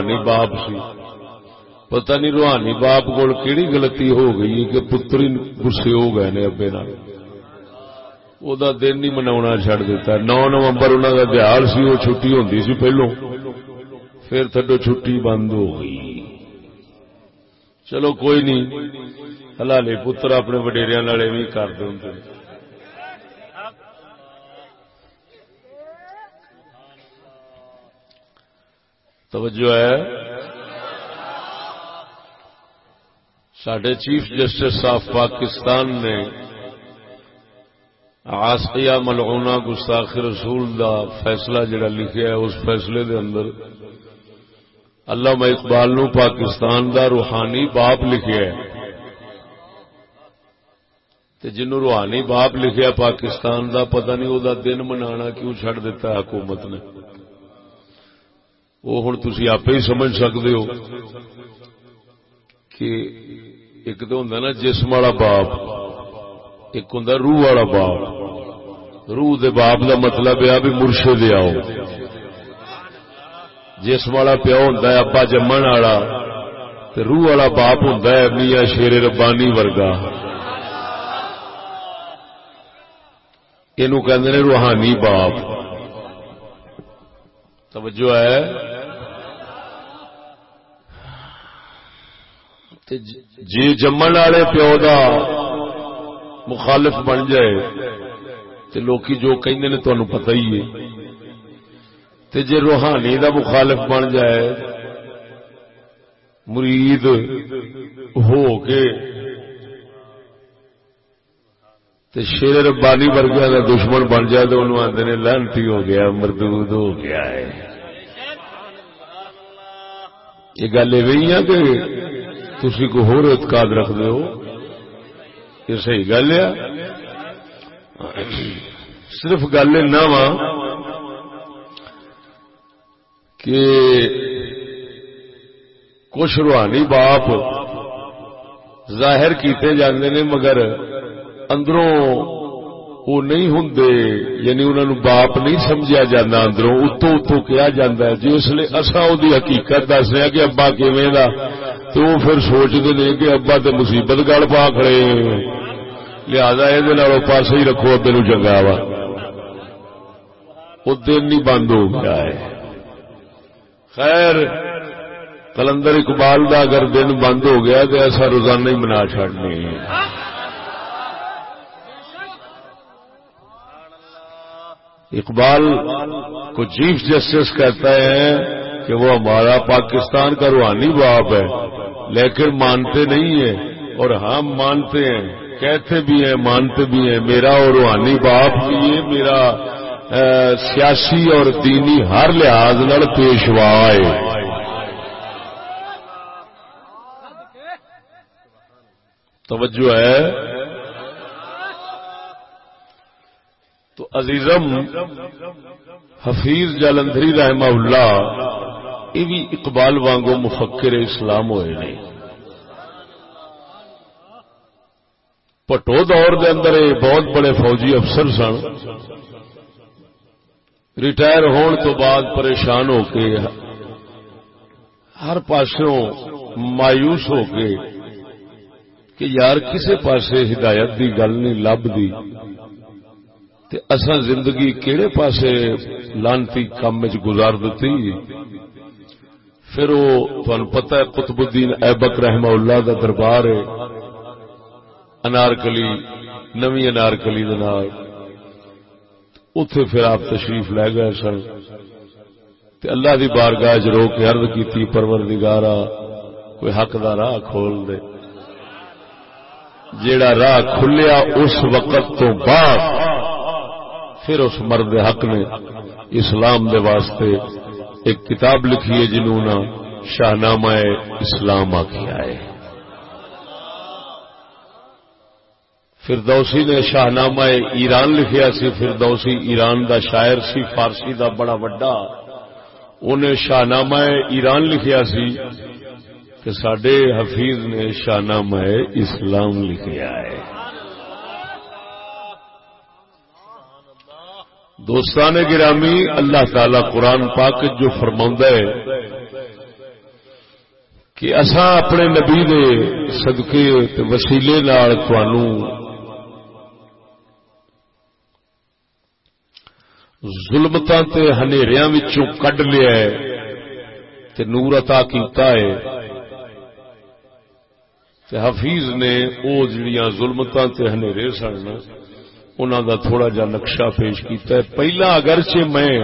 روحانی باپ سی۔ پتہ نہیں روحانی باپ کو کیڑی غلطی ہو گئی کہ پتر ہی گسے ہو گئے نے ابے نال۔ او دا دن نہیں مناونا چھڑ دیتا۔ نو نومبر انہوں کا تہار سی وہ چھٹی ہوندی سی پہلو پھر تھڈو چھٹی بند ہو گئی۔ چلو کوئی نہیں ہلالے پتر اپنے وڈیریا بھی کرتے ہوں توجہ ہے۔ سڈے چیف جسٹس آف پاکستان نے آسیا ملعونہ گستاخ رسول دا فیصلہ جڑا لکھیا ہے، اس فیصلے دے اندر اللہ میں اقبال نو پاکستان دا روحانی باپ لکھیا ہے۔ تے جنو روحانی باپ لکھیا پاکستان دا، پتہ نہیں او دا دن منانا کیوں چھڑ دیتا ہے حکومت نے۔ وہ ہوں تھی آپ ہی سمجھ سکتے ہو کہ ایک تو ہوں نا جسم والا باپ، ایک ہوں روح والا باپ۔ روح دے باپ دا مطلب ہے بھی مرشد آؤ جسم والا پیو ہوں ابا جمن والا روح والا باپ ہوں میاں شیر ربانی ورگا۔ یہ روحانی باپ۔ توجہ ہے۔ جی جمن والے پیو دا مخالف بن جائے۔ تو لوکی جو کہیں تمہیں پتہ ہی ہے۔ تے جے روحانی دا مخالف بن جائے، مرید ہو کے تے شیر ربانی ورگیا کا دشمن بن جائے تو انہوں آتے نے لانتی ہو گیا، مردود ہو گیا ہے۔ یہ گل یہ کہ تھی کو ہو اعتقاد رکھ دو یہ صحیح گل ہے۔ صرف گل نہ کہ کچھ روحانی باپ ظاہر کیتے جاندے نے مگر اندروں وہ نہیں ہوں یعنی انہوں باپ نہیں سمجھا جانا اندروں اتو اتو کیا جاتا ہے۔ جی جس لیے اصا وہ حقیقت دس رہے کہ ابا کیویں دا، تو وہ پھر سوچتے ہیں کہ ابا تو مصیبت گل پا کھڑے۔ لہذا یہ پاس ہی رکھو، ابے نو چنگا وا۔ وہ دن نہیں بند ہو گیا ہے۔ خیر، کلندر اقبال دا اگر دن بند ہو گیا تو ایسا روزانہ ہی منا چڑنے اقبال کو چیف جسٹس کہتا ہے کہ وہ ہمارا پاکستان کا روحانی باپ ہے، لیکن مانتے نہیں ہیں۔ اور ہم مانتے ہیں، کہتے بھی ہیں، مانتے بھی ہیں، میرا اور روحانی باپ بھی ہے، میرا سیاسی اور دینی ہر لحاظ پیشوا ہے۔ توجہ ہے۔ تو عزیزم، حفیظ جالندری رحمہ اللہ، یہ بھی اقبال وانگو مفکر اسلام ہوئے نہیں پٹو دور دے اندر بہت بڑے فوجی افسر سن۔ ریٹائر ہون تو بعد پریشان ہو کے، ہر پاسوں مایوس ہو کے کہ یار کسے پاسے ہدایت دی گل نہیں، لب دی۔ تے اساں زندگی کیڑے پاسے لانتی کام وچ گزار دتی؟ پھر وہ تھانوں پتہ ہے قطب الدین ایبک رحمہ اللہ دا دربار ہے۔ انارکلی نوی انارکلی دے نال۔ اتے پھر آپ تشریف لے گئے سن۔ اللہ دی بارگاہ رو کے عرض کی پرور دگارا کوئی حق دا راہ کھول دے۔ جیڑا راہ کھلیا اس وقت تو بعد پھر اس مرد حق نے اسلام دے واسطے ایک کتاب لکھی ہے جنہوں نے شاہنامہ اسلام آخیا ہے۔ فردوسی نے شاہنامہ ایران لکھیا سی، فردوسی ایران دا شاعر سی، فارسی دا بڑا وڈا۔ انہیں شاہنامہ ایران لکھیا سی کہ سڈے حفیظ نے شاہنامہ اسلام لکھیا ہے۔ دوستان گرامی، اللہ تعالی قرآن پاک جو فرما ہے کہ اساں اپنے نبی دے صدقے تے وسیلے نال ظلمتاں تے ہنیریاں وچوں کڈ لیا ہے تے نور عطا کیتا ہے تے حفیظ نے او جڑیاں ظلمتاں تے ہنیرے سن انہاں دا تھوڑا جا نقشہ پیش کیتا ہے۔ پہلا اگرچہ میں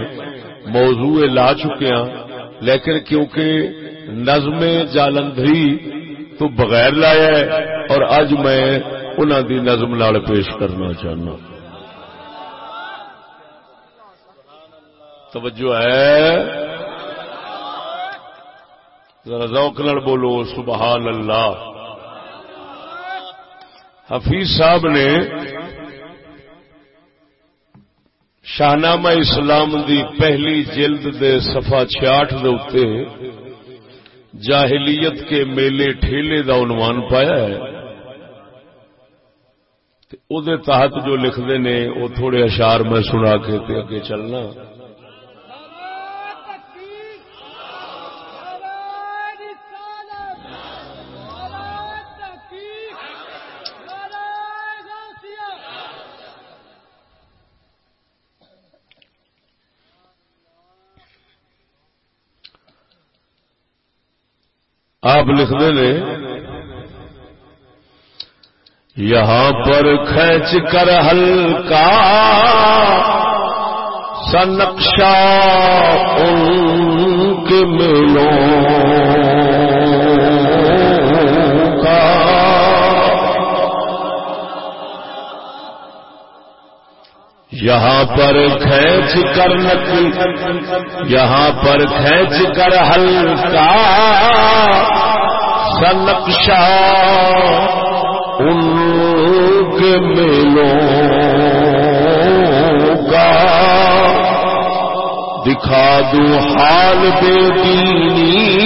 موضوع لا چکیا ہاں، لیکن کیونکہ نظم جالندری تو بغیر لایا ہے اور اج میں انہوں دی نظم نال پیش کرنا چاہنا۔ توجہ ہے؟ ذرا ذوق نال بولو، سبحان اللہ۔ حفیظ صاحب نے شاہنامہ اسلام دی پہلی جلد دے صفحہ چھیاٹھ دے اتے جاہلیت کے میلے ٹھیلے دا عنوان پایا ہے۔ او دے تحت جو لکھتے نے وہ تھوڑے اشار میں سنا کے تے اگے چلنا۔ آپ لکھتے نے یہاں پر کھینچ کر ہلکا سنقشا ان کے ملوں کا یہاں پر کھینچ کر یہاں پر کھینچ کر ہلکا سنقشا ان کے میلوں کا۔ دکھا دو حال بے دینی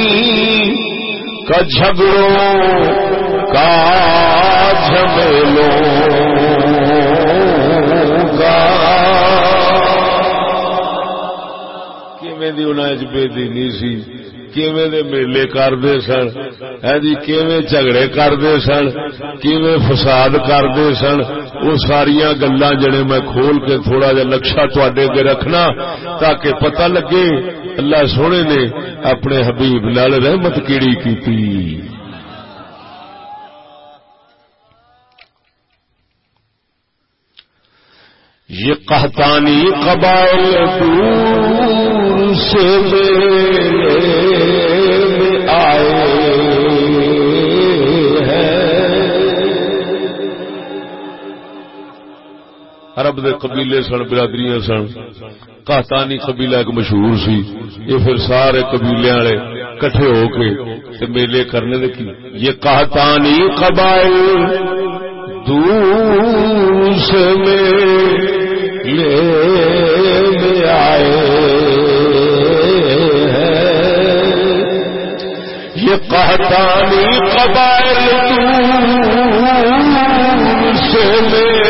کا جھگڑوں کا جھمیلوں۔ بے دینی سی۔ کیویں دے میلے کرتے سن؟ ہے جی کیویں جھگڑے کرتے سن؟ کیویں فساد کرتے سن؟ وہ ساریا گلا جڑے میں کھول کے تھوڑا جا نقشہ تے اگے رکھنا تاکہ پتہ لگے اللہ سونے نے اپنے حبیب نال رحمت کیڑی کی یہ قحطانی قبائل دور سے عرب دے قبیلے سن برادریاں سن کہتانی قبیلہ ایک مشہور سی، یہ پھر سارے قبیلے والے کٹھے ہو کے تے میلے کرنے دے کی، یہ کہتانی قبائل دوس میں لے لے آئے یہ کہتانی قبائل دوس میں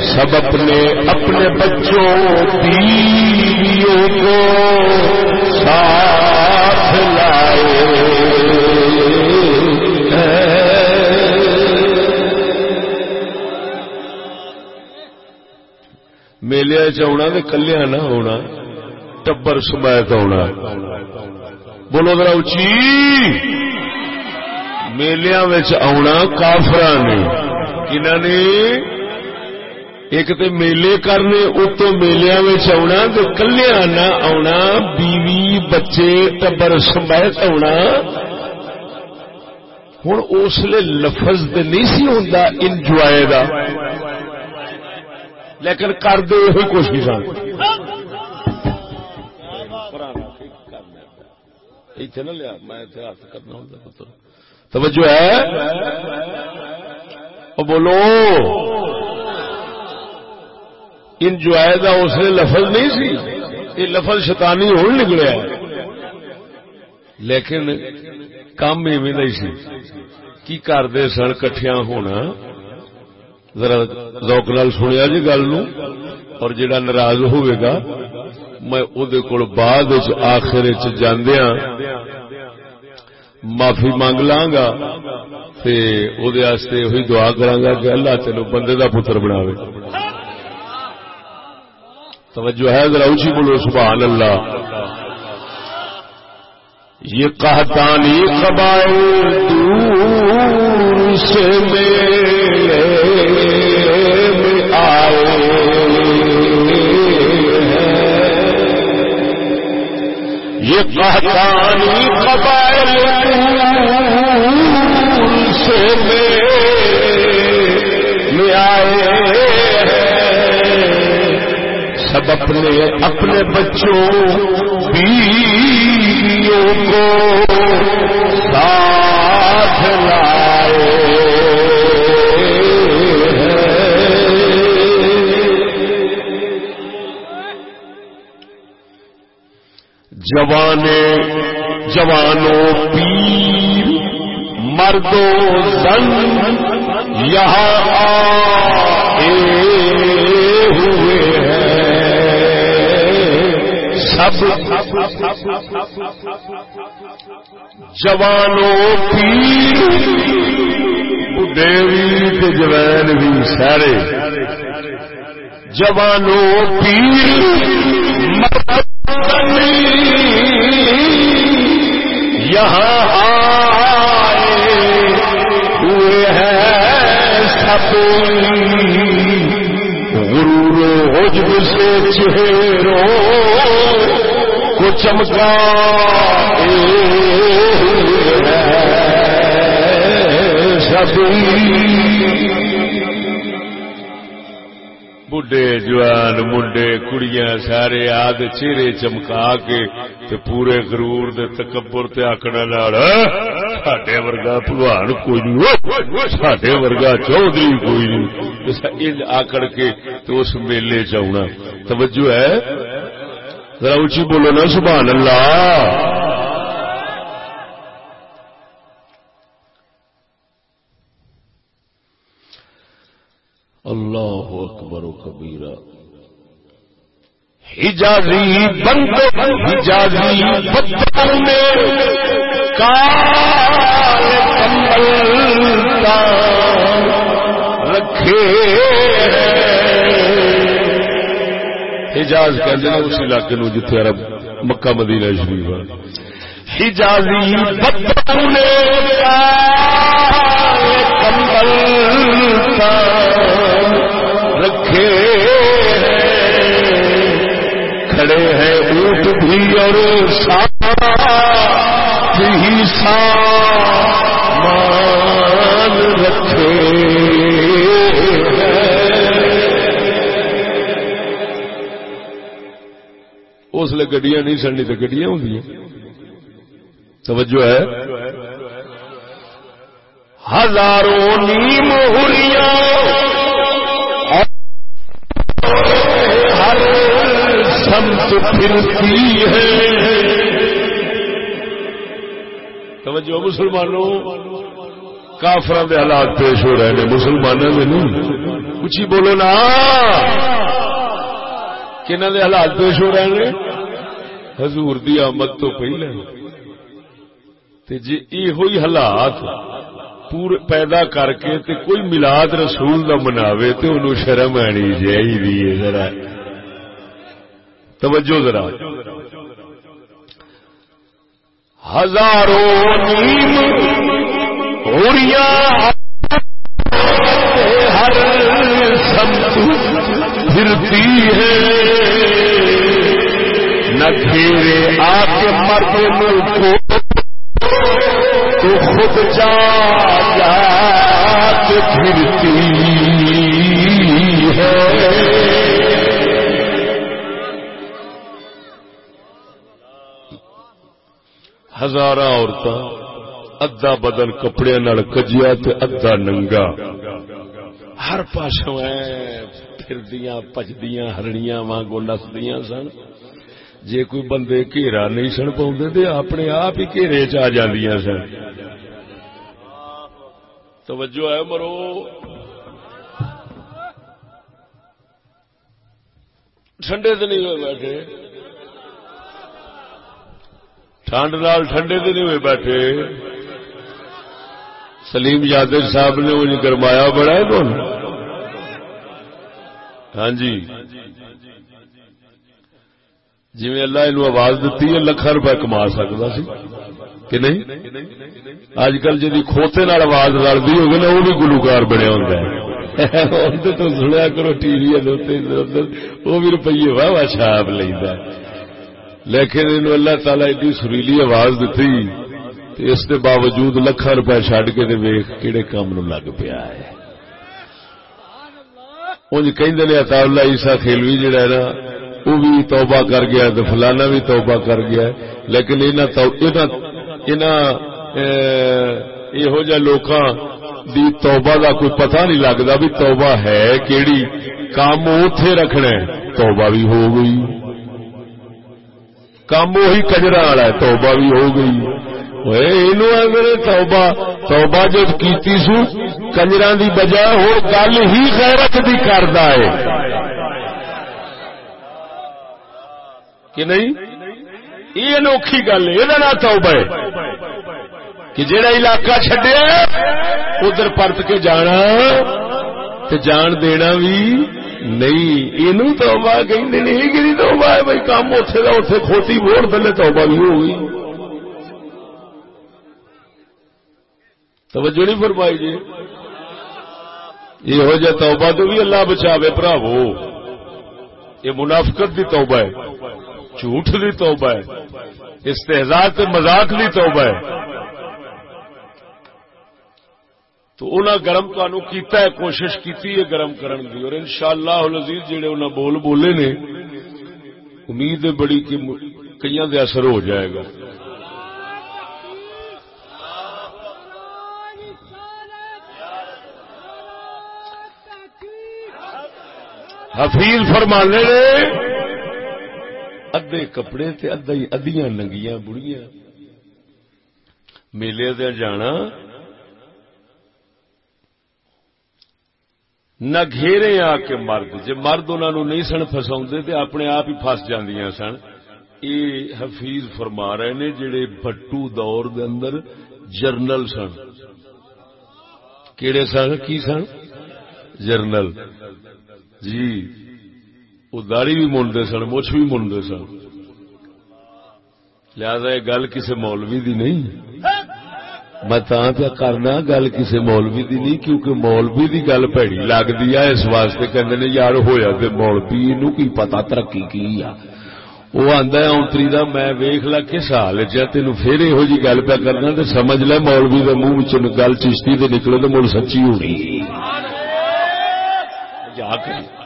سب اپنے اپنے بچوں بیویوں کو ساتھ لائے میلے چنا کلیا نہ ہونا۔ ٹبر سمیت ہونا بولو ذرا اچھی میلیا آنا کافر نے۔ کنہ نے؟ ایک تو میلے کرنے اتو میلیا آنا تو کلیا نہ آنا بیوی، بچے ٹبر سمیت آنا ہوں اس لیے لفظ تو نہیں سی ہوں انجوائے کا لیکن کرتے یہ کوشش ہاں۔ اتنے نہ لیا میں ہاتھ کرنا ہوں پتر توجہ ہے وہ بولو انجوائے کا اس نے لفظ نہیں سی یہ لفظ شیطانی ہو نکلیا لیکن کام ایویں نہیں سی کی کرتے سن کٹیا ہونا ذرا ذوق نال سنیا جی گل نو، اور جڑا ناراض ہوئے گا، میں او کول بعد آخر چاندیا ہاں۔ معافی مانگ لاں گا، تے او دے واسطے وہی دعا کراں گا کہ اللہ تینو بندے دا پتر بناوے۔ توجہ ہے، ذرا اونچی بولو، سبحان اللہ۔ یہ کہتانی قبائل دور سے میرے آئے یہ کہتانی قبائل دور سے میرے آئے سب اپنے اپنے بچوں بیویوں کو ساتھ لائے۔ جوانے جوانوں پیر مردوں زن یہاں آئے۔ سب جوانوں دیوی جوین بھی سارے۔ جوانوں پیر یہاں آئے ہوئے ہیں سب۔ غرور عجب سے چہروں چمکا بڈے جوان منڈے کڑیاں سارے آد چہرے چمکا کے تے پورے غرور دے تکبر تے آکڑا لال ساڈے ورگا پلوان کوئی نہیں ساڈے ورگا چودھری کوئی نہیں آکڑ کے تو اس میلے چاہنا توجہ ہے ذرا اچھی بولو نا، سبحان اللہ۔ اللہ اکبر و کبیرہ۔ حجازی بند حجازی بدر میں۔ کال کمبل رکھے۔ حجاز کہتے ہیں اس علاقے نو جتھے عرب مکہ مدینہ شریف حجازی بدر نے کمبل رکھے کھڑے ہیں اونٹ بھی اور ہی سامان رکھے۔ اس لیے گڈیاں نہیں سڑنی تو گڈیاں ہوں توجہ ہے۔ ہزاروں نیم ہوریاں ہر سمت پھرتی ہے۔ توجہ مسلمانوں کافران دے حالات پیش ہو رہے ہیں۔ مسلمانوں میں نہیں۔ کچھ ہی بولو نا۔ کنہ دے حالات پیش ہو رہے ہیں؟ حضور دی آمد تو پہلے۔ تے جی یہ ہوئی حالات پورے پیدا کر کے تے کوئی ملاد رسول نہ مناوے تے انہوں شرم آنی چاہیے ذرا۔ توجہ ذرا۔ ہزاروں نیم ہوریاں ہر سمت پھرتی ہے۔ نہ گھیرے آ کے مرد ملک کو تو خود جا جات پھرتی ہے۔ ہزار عورت ادا بدن کپڑے نال کجیا ادا ننگا۔ ہر پاسوں پھردیاں، پجدیاں، ہرنیاں وانگو نسدیاں سن۔ جے کوئی بندے گھیرا نہیں سن پاؤں تے اپنے آپ ہی گھیرے چ سن۔ توجہ ہے مرو۔ ٹھنڈے تو نہیں ہوئے بیٹھے۔ ٹھنڈ نال ٹھنڈے تو نہیں ہوئے بیٹھے۔ سلیم یادو صاحب نے انہیں گرمایا بڑا ہے ہاں جی۔ جی اللہ یہ آواز دیتی ہے لکھا روپے کما سکتا سی۔ کہ نہیں؟ اج کل جی کھوتے آواز لڑتی ہوگی نا وہ بھی گلوکار بنیا ہوں تو سنیا کرو، ٹی وی وہ بھی روپیے واہ واہ چھاپ لینا لیکن ان اللہ تعالی ایڈی سریلی آواز دیتی اس کے باوجود لکھا روپے چڈ کے ویخ کہڑے کام نو لگ پیا ہے۔ انج کہ اتا اللہ عیسا خیلوی جڑا ہے نا وہ بھی توبہ کر گیا تو فلانا بھی توبہ کر گیا لیکن یہو جہ لوگ دی توبہ دا کوئی پتہ نہیں لگتا بھی توبہ ہے کیڑی۔ کام اتے رکھنا توبہ بھی ہو گئی۔ کام وہی کجرا والا ہے، توبہ بھی ہو گئی۔ میرے توبہ۔ توبہ جب کیتی سو کنجر دی بجائے ہو گل ہی غیرت دی کردا ہے۔ کہ نہیں؟ یہ انوکھی گل ہے یہ توبہ ہے کہ جڑا علاقہ چڈیا ادھر پرت کے جانا تے جان دینا بھی نہیں۔ یہ توبہ کہیں نہیں کہ توبہ ہے بھائی؟ کام اتے کا اتے کھوتی ووٹ پہلے توبہ بھی ہو گئی۔ توجہ نہیں فرمائی جی۔ یہ ہو جائے توبہ تو بھی اللہ بچاوے براو یہ منافقت دی توبہ ہے۔ جھوٹ دی توبہ ہے استحزاد مزاق دی توبہ ہے۔ تو انہاں گرم تانوں کیتا ہے، کوشش کیتی ہے گرم کرن دی، اور انشاءاللہ العزیز جڑے انہاں بول بولے نے، امید ہے بڑی کہ کئیاں دے اثر ہو جائے گا۔ حفیظ فرمانے نے ادے کپڑے تے ادیاں ننگیاں بڑیاں۔ میلے دے جانا۔ نہ گھیرے آ کے مرد۔ جی مرد انہوں نہیں سن فسا اپنے آپ ہی فس جاندیاں سن۔ یہ حفیظ فرما رہے نے جڑے بٹو دور دے اندر جرنل سن۔ کیڑے سن؟ کی سن؟ جرنل۔ جی۔ وہ داڑی بھی منڈے سن مچھ بھی منڈے سن۔ لہذا یہ گل کسی مولوی دی نہیں۔ میں پہ کرنا گل کسی مولوی دی نہیں کیونکہ مولوی دی گل پیڑی لگتی ہے اس واسطے کہندے نے یار ہویا تے مولوی نو کی پتا ترقی کی آ۔ وہ آندا ہے اونتری دا میں ویکھ لا کس حال چ تینو پھر یہو جی گل پہ کرنا تے سمجھ لے مولوی دے منہ گل چشتی تے نکلے تے مول سچی ہونی۔ جا کے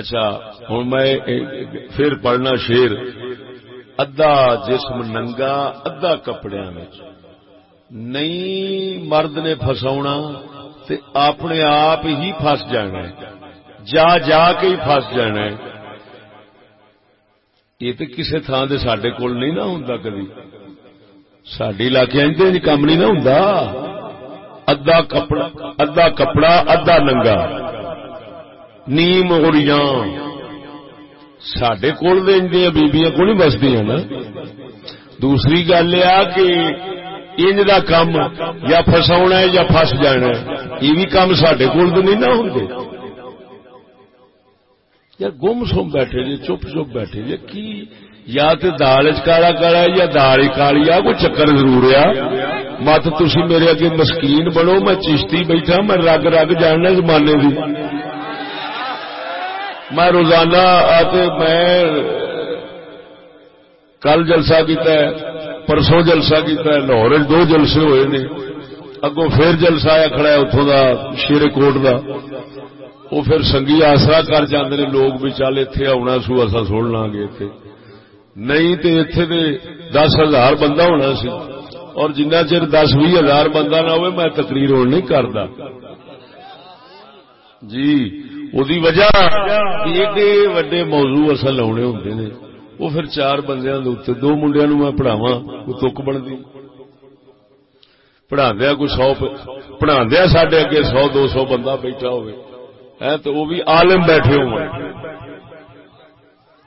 اچھا ہوں میں پھر پڑھنا شیر۔ ادا جسم ننگا ادا کپڑے نہیں مرد نے فسا اپنے آپ ہی فس جانا جا جا کے ہی فس جانا یہ تو کسی تھان سے سڈے کول نہیں نہ ہوں کدی۔ سڈے علاقے جی کام نہیں نہ ہوں ادا کپڑا ادا کپڑا ادا ننگا۔ نیم اڑیاں سڈے کول بیبیاں کو نہیں بسدیا نا دوسری گل یہ کہ انج دا کام یا فسا ہے یا فس جانا یہ بھی کام سڈے کول تو نہیں نہ ہوں یار گم سم بیٹھے جی چپ چپ بیٹھے جی کی یا تو دال کالا کالا یا دال کالی آ کوئی چکر ضرور آ مت تھی میرے اگے مسکین بنو میں چشتی بیٹھا میں رگ رگ جاننا زمانے کی میں روزانہ آتے میں کل جلسہ کیتا ہے، پرسوں جلسہ کیتا ہے، لاہور دو جلسے ہوئے نے۔ اگوں پھر جلسہ آیا کھڑا ہے اتوں کا شیر کوٹ کا وہ پھر سنگی آسرا کر جاندے نے، لوگ بھی چل اتے آنا سو اصا سن لاں گے اتے نہیں تو اتے دے دس ہزار بندہ ہونا سی۔ اور جنہ چر دس بھی ہزار بندہ نہ ہوئے، میں تقریر ہو نہیں کرتا جی۔ وہی وجہ ایڈے وڈے موضوع اصل لاؤنے ہوں نے وہ پھر چار بندے دو منڈیا نو میں پڑھاوا کوئی تک بنتی پڑھا کوئی سو پڑھا سڈے اگے سو دو سو بندہ بیٹھا ہوئے تو وہ بھی عالم بیٹھے ہو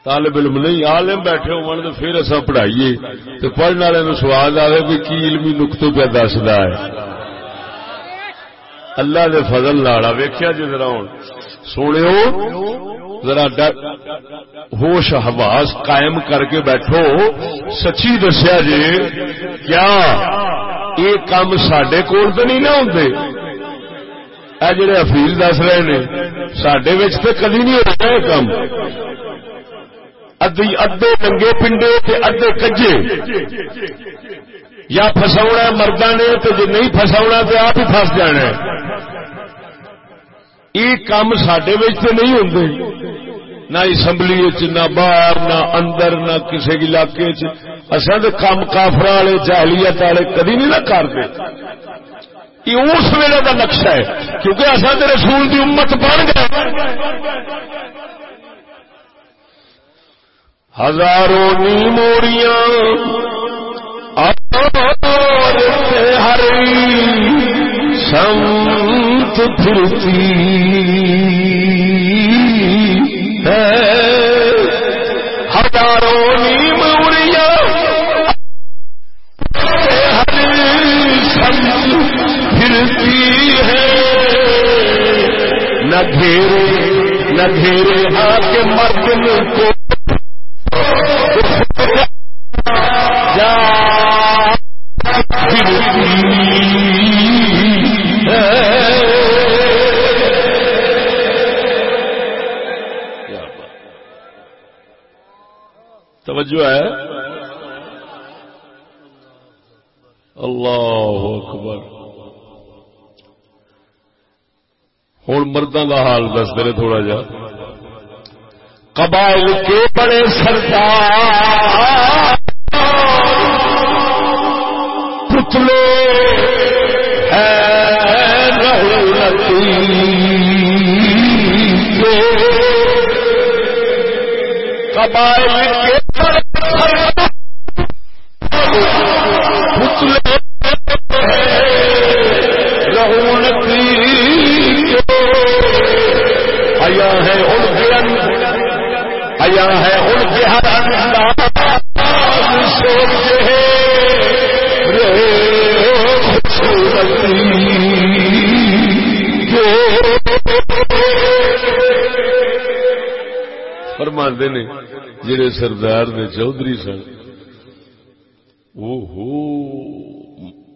طالب علم نہیں عالم بیٹھے ہو پھر اصا پڑھائیے تو پڑھنے والے نو سواد آئے بھی کی علمی نقطے پہ دستا ہے اللہ دے فضل لاڑا ویکیا جی ذرا ہوں سونے ذرا ہوش حواس قائم کر کے بیٹھو۔ سچی دسیا جی کیا یہ کام سڈے کول تو نہیں نہ ہوں جڑے افیل دس رہے نے سڈے تو کدی نہیں ہوتا یہ کام۔ ادے ننگے پنڈے ادے کجے۔ یا فسا مردہ نے تو جی نہیں فسا تو آپ ہی فس جانا یہ کام سڈے نہیں ہوں نہ اسمبلی نہ باہر، نہ اندر، نہ کسی علاقے اصل تو کام کافر والے جہلیت والے کدی نہیں نہ کرتے۔ یہ اس ویلے کا نقشہ ہے، کیونکہ اصل تو رسول کی امت بن گئے۔ ہزاروں نی موڑیاں ہر سنت پھرتی ہزاروں نیم اڑیا ہر سنت پھرتی ہے۔ نہ گھیرے نہ گھیرے آ کے مرد کو توجہ ہے؟ اللہ اکبر۔ ہوں مردوں کا حال دس دے تھوڑا جا۔ قبائل کے بڑے سردار پتلے قبائل کے فرماندے نے جڑے سردار نے چودھری سن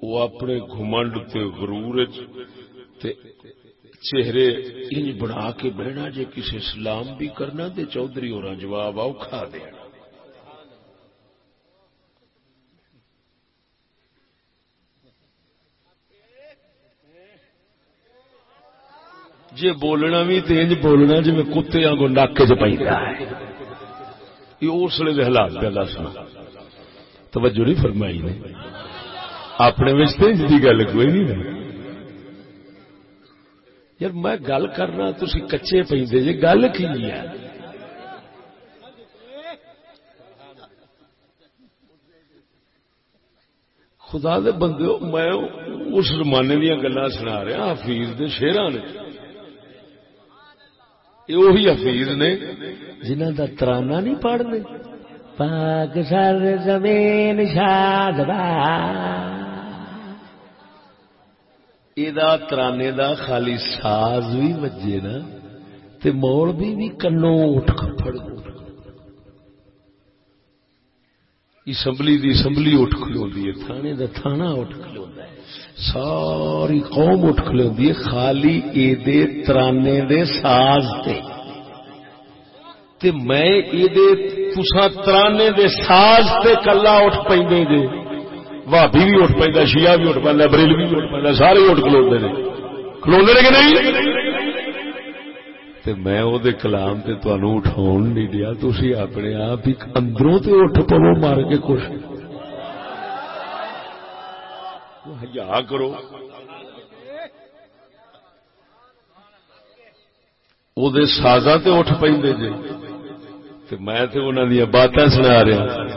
وہ اپنے گھمنڈ تے غرور تے چہرے انج بنا کے بہنا جے کسی سلام بھی کرنا تے چودھری اور جواب آؤ کھا دیا۔ جی بولنا بھی تینج بولنا جی میں کتے آگو ناک چ پہ یہ اس لیے حالات پہ دسنا توجہ نہیں فرمائی نے۔ اپنے گل کوئی نہیں یار میں گل کرنا تھی کچے پہ جی گل کی ہے؟ خدا دے بندے، میں اس زمانے دیا گلا سنا رہا، حفیظ دے شیران نے وہی حفیظ نے۔ جنہ دا ترانہ نہیں پڑھنے۔ پاک سر زمین شاد یہ ترانے دا خالی ساز بھی وجے نا تے موڑ بھی بھی کنو اٹھ کھڑ اسمبلی دی اسمبلی اٹھ کھلو دی تھانے دا تھانہ اٹھ کھلو ہے ساری قوم اٹھ کھلوندی ہے خالی اے دے ترانے دے ساز تے تے میں اے دے تسا ترانے دے ساز تے کلا اٹھ پیندے جے بھابی بھی اٹھ پیندا شیعہ بھی اٹھ پیندا بریلوی بھی اٹھ پیندا سارے اٹھ کھلوندے نے۔ کھلوندے نے کہ نہیں؟ تے میں او دے کلام تے تانوں اٹھاون نہیں دیا، تسی اپنے آپ ہی اندروں تے اٹھ پو مار کے خوش حیا کرو۔ او دے سازاں تے اٹھ پیندے جے۔ تے میں تے انہاں دی باتاں سنا رہا ہاں۔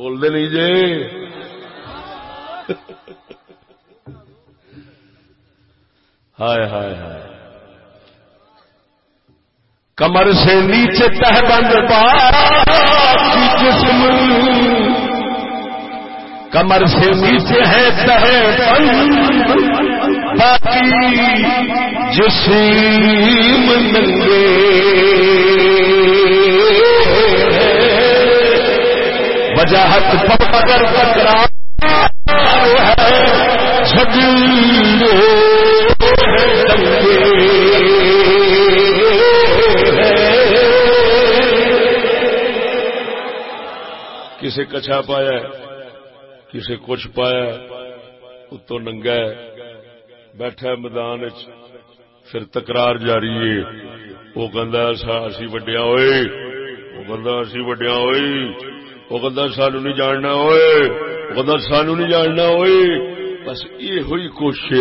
بول دے نہیں جے ہائے ہائے ہائے۔ کمر سے نیچے تہ بند جسم۔ کمر سے نیچے ہے تہ بند باقی جسم۔ ننگے۔ وجاہت پکڑ پکڑا ہے کسی کچھا پایا کسی کچھ پایا اتو ننگا بیٹھا میدان پھر تکرار جاری ہے وہ اسی وڈیا ہوئے وہ اسی وڈیا ہوئے وہ سانو نہیں جاننا ہوئے، وہ سانو نہیں جاننا ہوئے۔ بس یہ ہوئی کوشش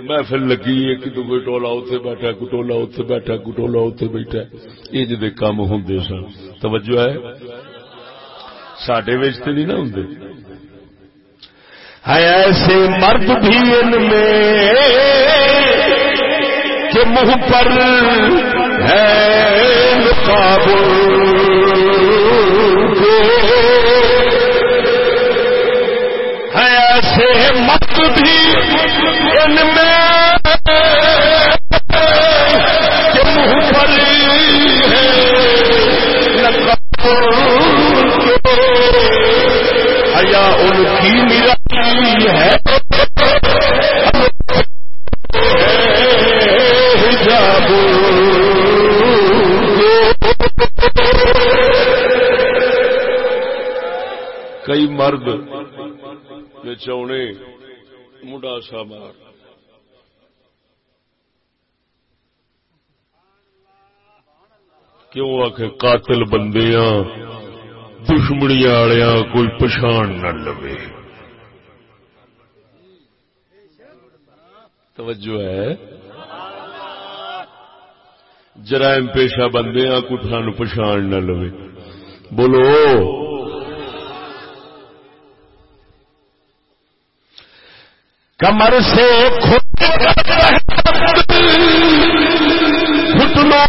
میں پھر لگی ہے کہ کوئی ٹولا اتنے بیٹھا کوئی ٹولا اتنے بیٹھا کوئی ٹولا اتنے بیٹھا۔ یہ جی کام ہوں سن۔ توجہ ہے؟ سڈے تو نہیں نہ ہوں ہے ایسے مرد بھی ان میں کہ منہ پر ہے ہے ایسے مرد بھی ان میں کہ منہ پر ہے کئی مرد چونے منڈا سا مار کیوں آ کے قاتل بندیاں دشمنی والیا کوئی پچھان نہ لو توجہ ہے۔ جرائم پیشہ بندے آ کو سان پچھان نہ لو بولو۔ کمر سے گھٹنوں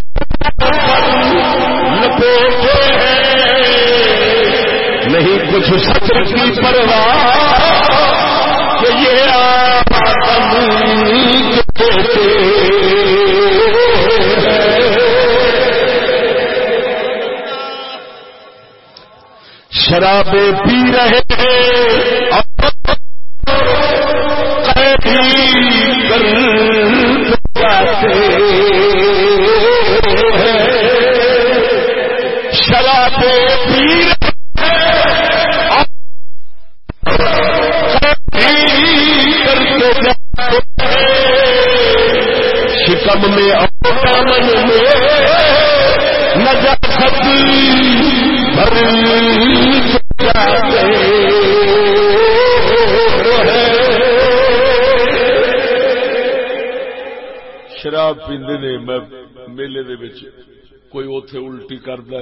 لپیٹے نہیں کچھ سچ کی پرواہ کہ یہ شرابیں پی رہے شرابیں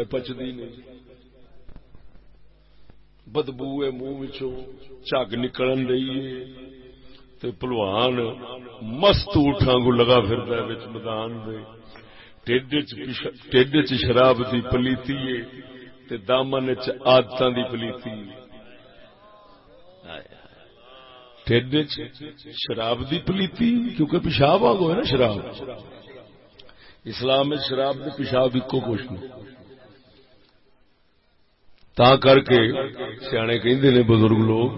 ہے پچدی نہیں۔ بدبو منہ چگ نکلن رہی ہے تے پلوان مست اٹھا لگا پھرتا ہے بچ میدان دے ٹھڈ چ شراب دی پلیتی ہے تے دامن چ آدتاں دی پلیتی ٹھڈ شراب دی پلیتی کیونکہ پیشاب آ گئے نا شراب اسلام میں شراب دے پیشاب ایکو کچھ نہیں تا کر کے سیانے کہندے نے بزرگ لوگ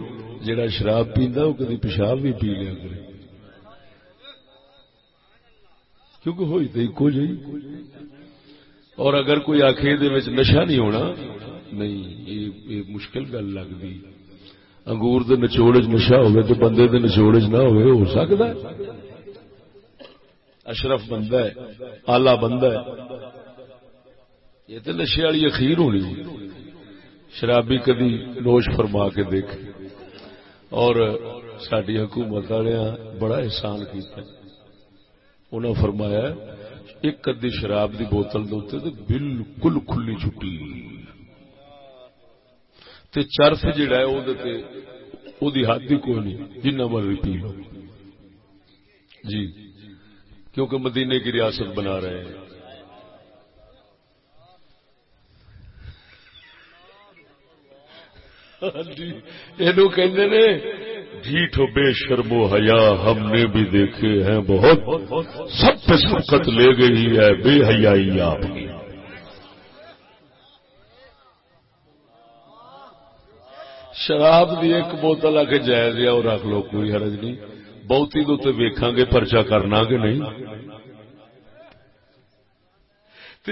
جڑا شراب پیندا وہ کدی پیشاب بھی پی لیا کرے۔ کیونکہ ہوئی تو ایک جی اور اگر کوئی آخ نشا نہیں ہونا، نہیں، یہ مشکل گل لگتی انگور دے نچوڑ نشا ہوئے تو بندے دے نچوڑ وچ نہ ہوئے، ہو سکتا ہے؟ اشرف بندہ ہے، آلہ بندہ ہے۔ یہ تو نشے والی اخیر ہونی۔ شرابی کدی نوش فرما کے دیکھ۔ اور ساری حکومت والے بڑا احسان کیتا۔ انہوں فرمایا، ایک ادی شراب دی بوتل دے بالکل کھلی چھٹی۔ تے چرف جڑا ہے وہ حد ہی کوئی نہیں، جنہ مرضی پی لو۔ جی کیونکہ مدینے کی ریاست بنا رہے ہیں۔ ہاں جی، جھیٹ و بے شرم و حیا ہم نے بھی دیکھے ہیں بہت۔ سب پہ سبقت لے گئی ہے، بے حیائی آپ کی۔ شراب دی ایک بوتل آ کے جائز یا اور رکھ لو، کوئی حرج نہیں۔ بہتی تو ویکھاں گے پرچا کرنا کہ نہیں۔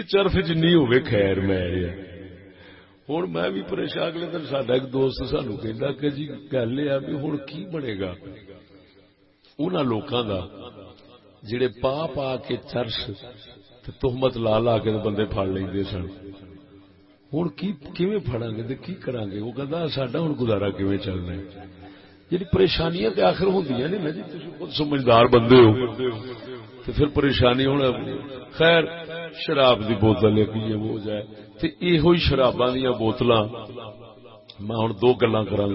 چرف چ نہیں ہوئے، خیر میں ہوں میں بھی پریشان اگلے دن سڈا ایک دوست سانو کہ جی گل یہ بھی ہوں کی بنے گا ان لوگوں کا جڑے پا پا کے چرس تحمت لا لا کے بندے پڑ لیں سن ہوں کی فڑا گے کی کرا گے وہ کہتا سڈا ہوں گزارا کیون چلنا ہے جی پریشانیاں تے آخر ہوں نا جی خود سمجھدار بندے ہو تو پھر پریشانی ہونا خیر، شراب دی بوتل ایک یہ وہ جائے۔ تے یہ شراباں دیا بوتل میں ہوں دو گلا کرا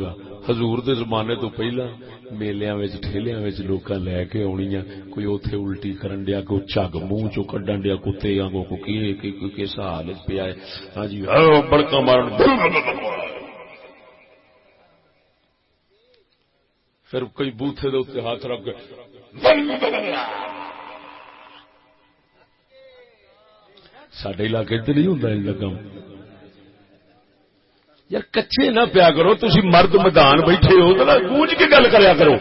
حضور دے زمانے تو پہلا میلیا ٹھیلیا لوگ لے کے آنی کوئی اوتھے الٹی کرن دیا کوئی چگ منہ چو کڈن دیا کتے آگوں کو کس حال پیا ہاں جی ہاں، بڑکا مارن۔ پھر کئی بوتھے دے ہاتھ رکھ سڈے علاقے چ نہیں ہوں لگا یار کچے نہ پیا کرو تھی مرد میدان بیٹھے ہو تو گونج کے گل کریا کرو۔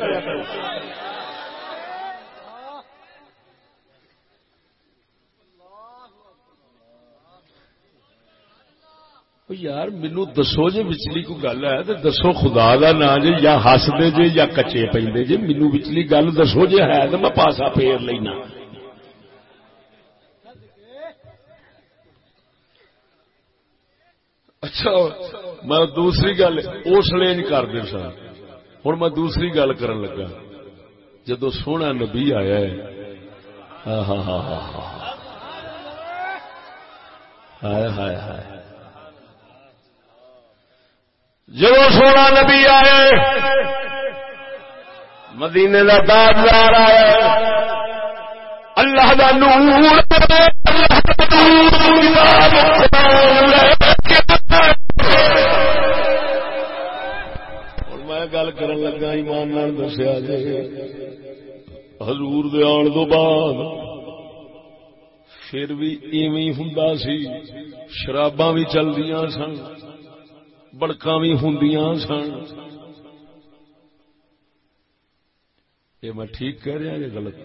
یار، مینو دسو جی وچلی کو گل ہے تو دسو خدا کا نا جی یا ہستے جے یا کچے پہ جی مینو وچلی گل دسو جی ہے تو میں پاسا پھیر لینا۔ اچھا میں دوسری گل اس لیے کر دے سر ہوں میں دوسری گل کرن لگا۔ جدو سونا نبی آیا ہے۔ ہاں ہاں, ہاں،, ہاں،, ہاں، ہائے ہائے ہائے۔ جب سونا نبی آئے مدینے کا تاجدار آیا اللہ کا نور۔ میں گل کر لگا ایمان دسیا جی ہزور آن دو بعد پھر بھی ایویں ہوں سی شراباں بھی چلدی سن بڑکاں بھی ہوں سن یہ میں ٹھیک کہہ رہا یا غلط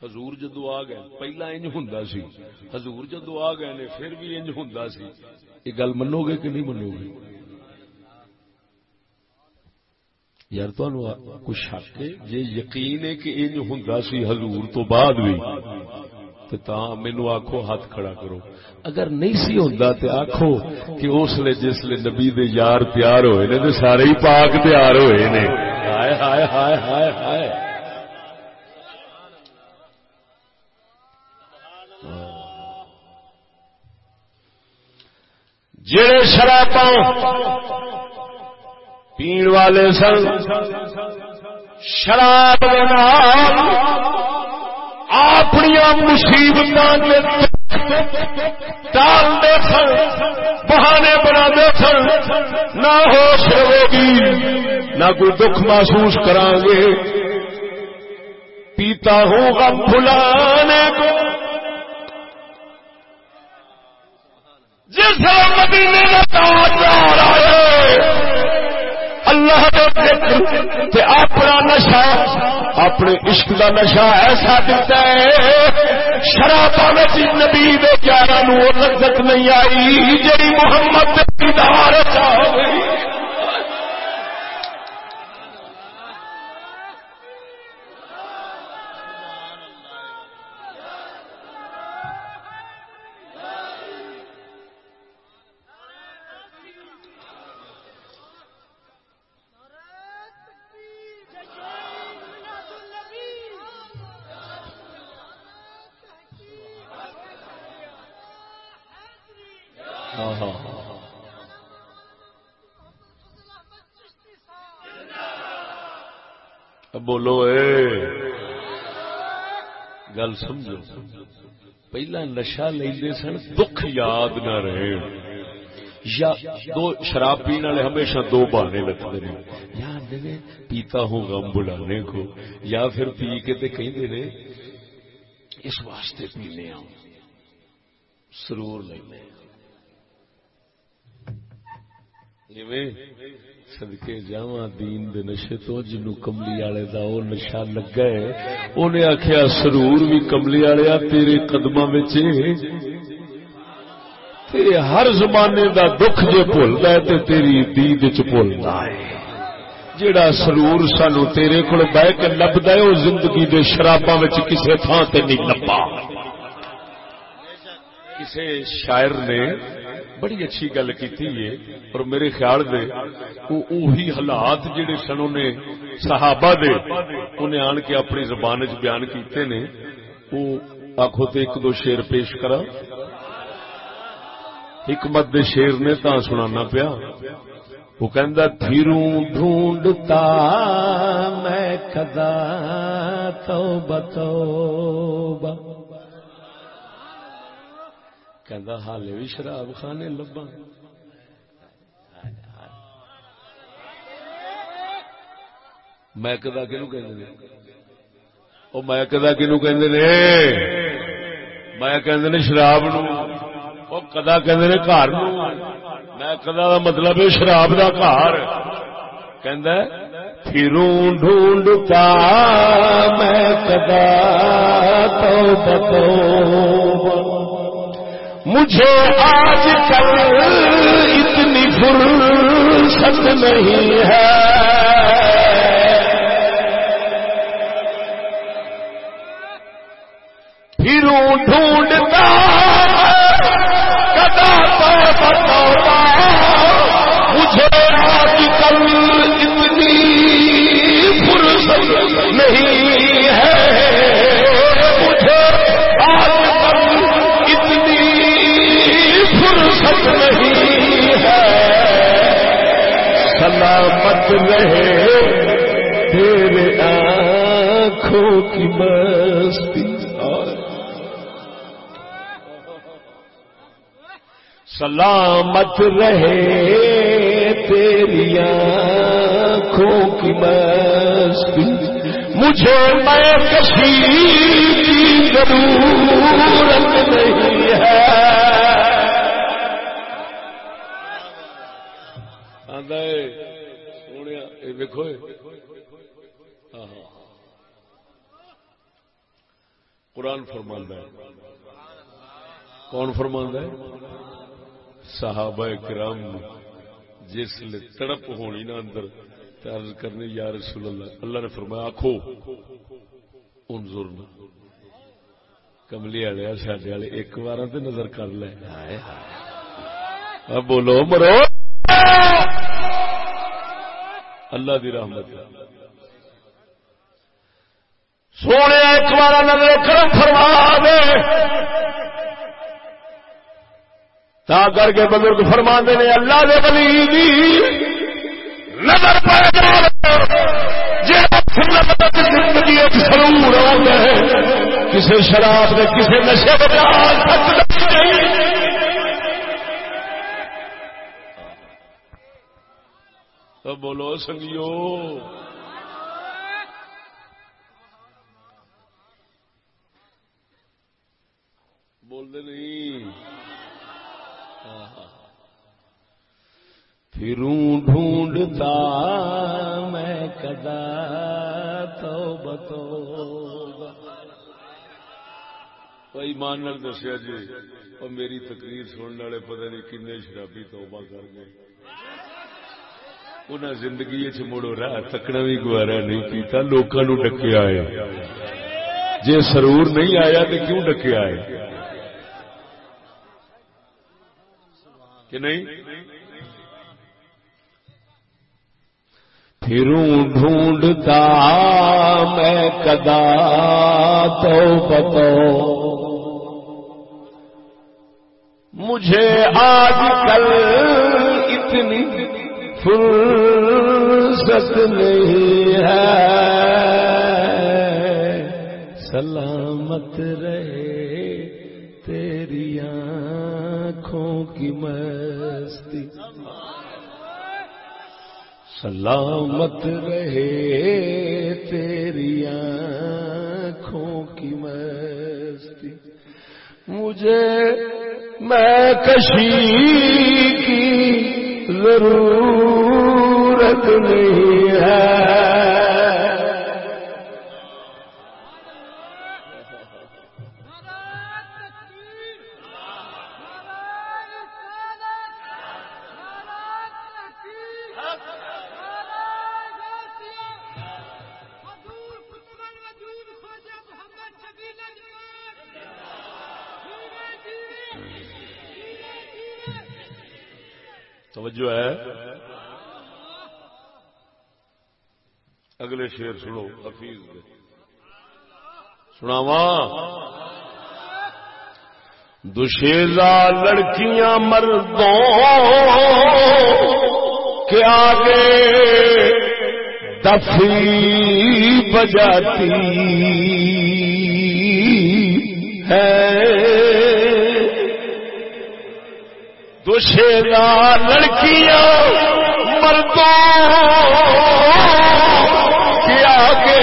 حضور جدو آ گئے پہلا انج ہوں سی حضور جدو آ گئے نے پھر بھی انج ہوں سی یہ گل منو گے کہ نہیں منو گے یار کچھ شک ہے؟ جی یقین ہے کہ انج ہوں سی حضور تو بعد بھی تو مینو آخو ہاتھ کھڑا کرو۔ اگر نہیں سی ہوں تو آخو کہ اس لیے جس لیے نبی دے یار تیار ہوئے نے تو سارے ہی پاک تیار ہوئے نے۔ ہائے ہائے ہائے ہائے ہائے۔ جڑے شراب پین والے سن۔ شراب اپنی مصیبت ٹالتے سن، بہانے بنا سن۔ نہ ہوش رہے گی، نہ کوئی دکھ محسوس کرا گے۔ پیتا ہوگا بھلانے کو۔ جس مدینے تاجدار تے اپنا نشا اپنے عشق کا نشا ایسا دیتا ہے شرابا نبی دے گیارہ نو لذت نہیں آئی جی محمد دیدار چاہو بولو، اے۔ گل سمجھو، پہلا نشا لے سن، دکھ یاد نہ رہے یا دو شراب پینے والے ہمیشہ دو بہانے لگتے ہیں یا آدھے پیتا ہوں غم بلانے کو۔ یا پھر پی کے تے کہیں نے اس واسطے پینے آؤں۔ سرور لینے سدکے جا دین دے نشے تو جنو کملی والے دا او نشا لگا ہے انہیں آخیا سرور بھی کملی والے تیرے قدم ہر زمانے دا دکھ جے بھولتا ہے، تے تیری دید چ بھولتا ہے۔ جیڑا سرور سانو تیرے کو بہ کے لبدا ہے وہ زندگی دے شراباں وچ کسے تھان تے نہیں لبا۔ کسے شاعر نے بڑی اچھی گل کی اور میرے خیال دے اوہی حالات جڑے سن نے صحابہ دے، انہیں آن کے اپنی زبان چ بیان کیتے نے وہ آخو تو ایک دو شیر پیش کرا۔ حکمت دے شیر نے تا سنانا پیا۔ وہ کہندا، تھیروں ڈھونڈتا میں کدا توبہ توبہ۔ کہندا حالے بھی شراب خانے لبا میں کدا کنو کہ میں کدا کنو کہ میں کہ شراب نو وہ کدا کہ گھر میں کدا کا مطلب شراب کا گھر۔ پھروں ڈھونڈتا میں کدا تو۔ بتو مجھے آج کل اتنی فرصت نہیں ہے۔ پھروں ڈھونڈتا سلامت رہے تیرے آنکھوں کی مستی۔ سلامت رہے تیری آنکھوں کی مستی۔ مجھے میں کسی کی ضرورت نہیں ہے۔ سونے دیکھو ہاں، ہاں، ہاں۔ قرآن فرماندہ ہے۔ کون فرماندہ ہے؟ صحابہ کرام جس لیے تڑپ ہونی نا اندر عرض کرنے یا رسول اللہ اللہ نے فرمایا آخو انظر نا۔ کملی والے سڈے والے، ایک بار تو نظر کر لے۔ اب بولو، مرو۔ اللہ دی رحمت سونے ایک بار نظر کرم فرما دے۔ تا کر کے بزرگ فرما دے نے، اللہ دے بلی دی نظر پہ زندگی سرور ہے کسی شراب نے کسی نشے بچا تو بولو سنگیو۔ بول دے نہیں۔ پھروں ڈھونڈتا میں کدا تو بتو ایمان نال دسیا جی اور میری تقریر سننے والے پتہ نہیں کن شرابی توبہ کر گئے۔ انہیں زندگی چ مڑو راہ تکنا بھی گوارا نہیں پیتا لوگوں نو ڈکیا ہے جی سرور نہیں آیا تو کیوں ڈکیا ہے کہ نہیں پھروں ڈھونڈتا میں کدا تو بتو مجھے آج کل اتنی فرصت نہیں ہے۔ سلامت رہے تیری آنکھوں کی مستی۔ سلامت رہے تیری آنکھوں کی مستی۔ مجھے میں کشی کی ضرورت نہیں ہے۔ شیر سنو، حفیظ سناوا دشیزا لڑکیاں مردوں کے آگے دفی بجاتی ہے۔ دوشیرا لڑکیاں مردوں کے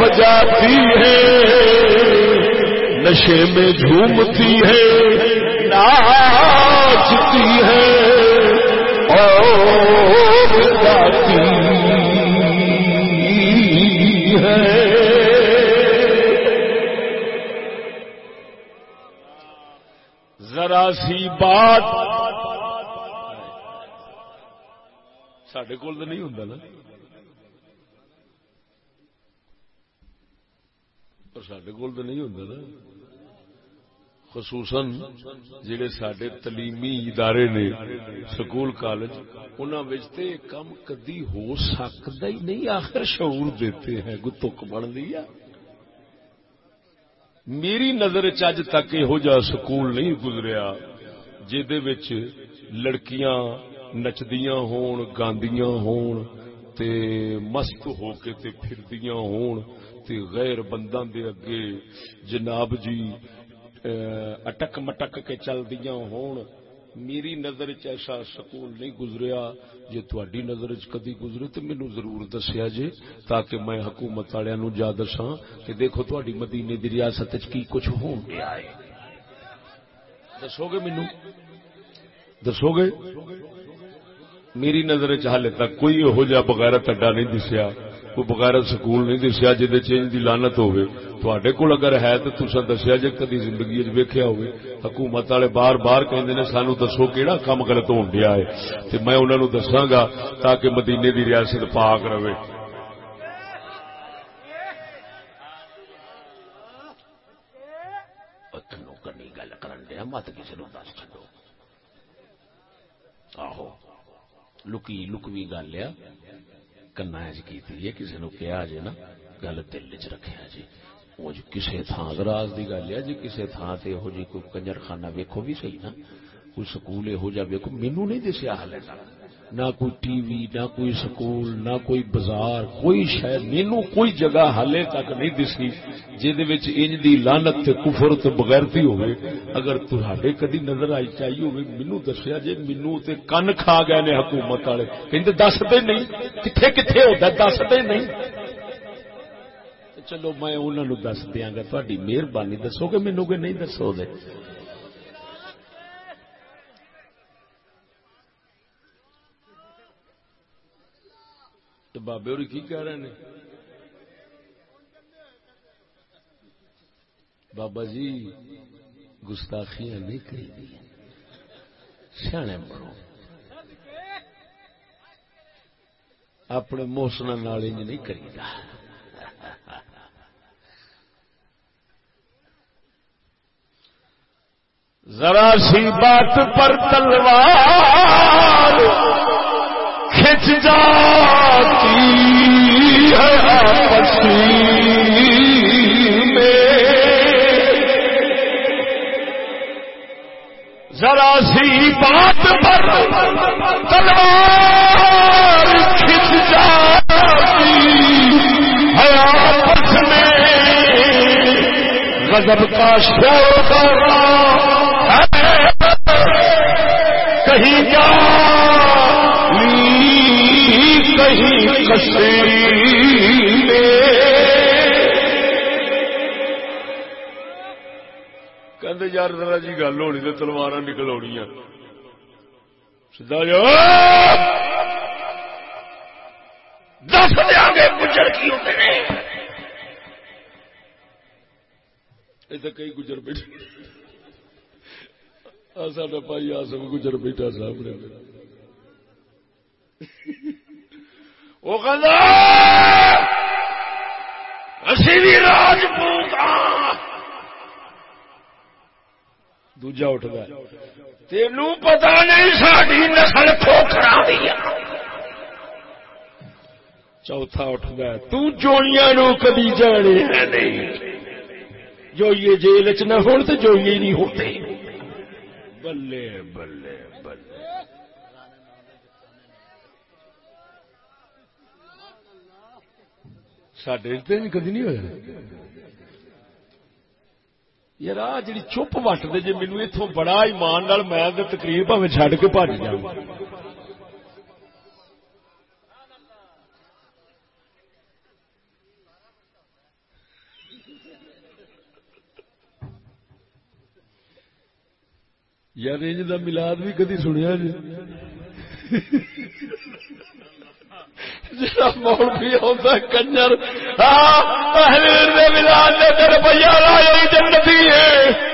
بجاتی ہے نشے میں جھومتی ہے ناچتی ہے اور گاتی ہے ذرا سی بات۔ سڈے کول تو نہیں ہوں نا۔ پر سڈے کول تو نہیں ہوں نا۔ خصوصاً جڑے سڈے تعلیمی ادارے نے سکول، کالج انہوں کم کدی ہو سکتا ہی نہیں، آخر شعور دیتے ہیں گو تک بن لیا میری نظر چج تک یہو جا سکول نہیں گزریا جہد لڑکیاں نچدیاں ہون، گاندیاں ہون، تے مست ہو کے تے پھردیاں ہون۔ تے غیر بنداں دے اگے جناب جی اٹک مٹک کے چل دیاں ہون۔ میری نظر ایسا سکول نہیں گزریا جی تھی نظر کدی گزرے تو مینو ضرور دسیا جی تاکہ میں حکومت والوں جا دسا کہ دیکھو تاری مدینے کی ریاست کی کچھ ہو گیا ہے دسو گے مینو دسو گے؟ میری نظر چال تک کوئی یہو جہ بغیرت اڈا نہیں دسیا۔ کوئی بغیرت سکول نہیں دسیا جی چینج کی لانت ہوگی تھوڑے کول اگر ہے تو تسا دسیا جی کدی زندگی ویکیا ہوئے حکومت والے بار بار کہ سانو دسو کہڑا کام غلط ہو گیا ہے۔ میں انہوں نے دساگا تاکہ مدینے دی ریاست پاک رہے۔ مت کسی نو دس چڈو آہو، لکی، لکوی گل کنا کنا کی کسی نے کیا جی نا، گل دل چ رکھا جی وہ جی کسی تھان راز کی گل ہے جی کسی تھان سے یہو جی کوئی کنجر خانہ ویکو بھی صحیح نا، کوئی سکول یہو جہ ویکو مینو نہیں دسیا ہال نہ کوئی ٹی وی، نہ کوئی سکول، نہ کوئی بازار، کوئی شاید مینو کوئی جگہ ہالے تک نہیں دسی جہد انج دی لانت تے کفر تے بغیرتی ہوئے۔ اگر تہاڈے کدی نظر آئی چاہیے ہوئے مینو دسیا جی مینو تے کن کھا گئے نے حکومت والے۔ کہ دس نہیں۔ کتنے کتنے ہوتا دس نہیں۔ چلو میں انہوں نے دس دیا گا تاری مہربانی دسو گے؟ مینو کہ نہیں دسو گے؟ بابے اور کی کہہ رہے ہیں؟ بابا جی گستاخیاں نہیں کری سیاح بڑھو اپنے موسم نہیں کریدا۔ ذرا سی بات پر تلوار۔ کھچ جاتی ہے میں۔ ذرا سی بات پر تلوار کھچ جاتی ہے آپس میں۔ غضب کا شور ہے۔ کہیں جا کہیں کسی کہ یار ذرا جی گل ہونی تو تلوار نکل آنی سیدا جو دس دیا گے گجر کی ہوتے ہیں یہ کئی گجر بیٹھے۔ سا پائی آ سب گجر بیٹھا صاحب نے وہ کہ اسی بھی راجپوت ہاں دوجا اٹھتا تین پتا نہیں ساری نسل کھوکھرا دیا چوتھا اٹھتا تجوئیاں نو کبھی جانے نہیں جو یہ جیل چ نہ ہو تو جو یہ نہیں ہوتے۔ بلے بلے۔ سڈے کدی نہیں ہوا یار آ جی چپ وٹ دے جی مینو اتو بڑا ایمان نال میں تقریر پہ چڈ کے بج جا یار انج کا ملاد بھی کدی سنیا جی جا مولوی آتا کنجر۔ ہاں ملاد نے روپیہ لایا جنتی ہے۔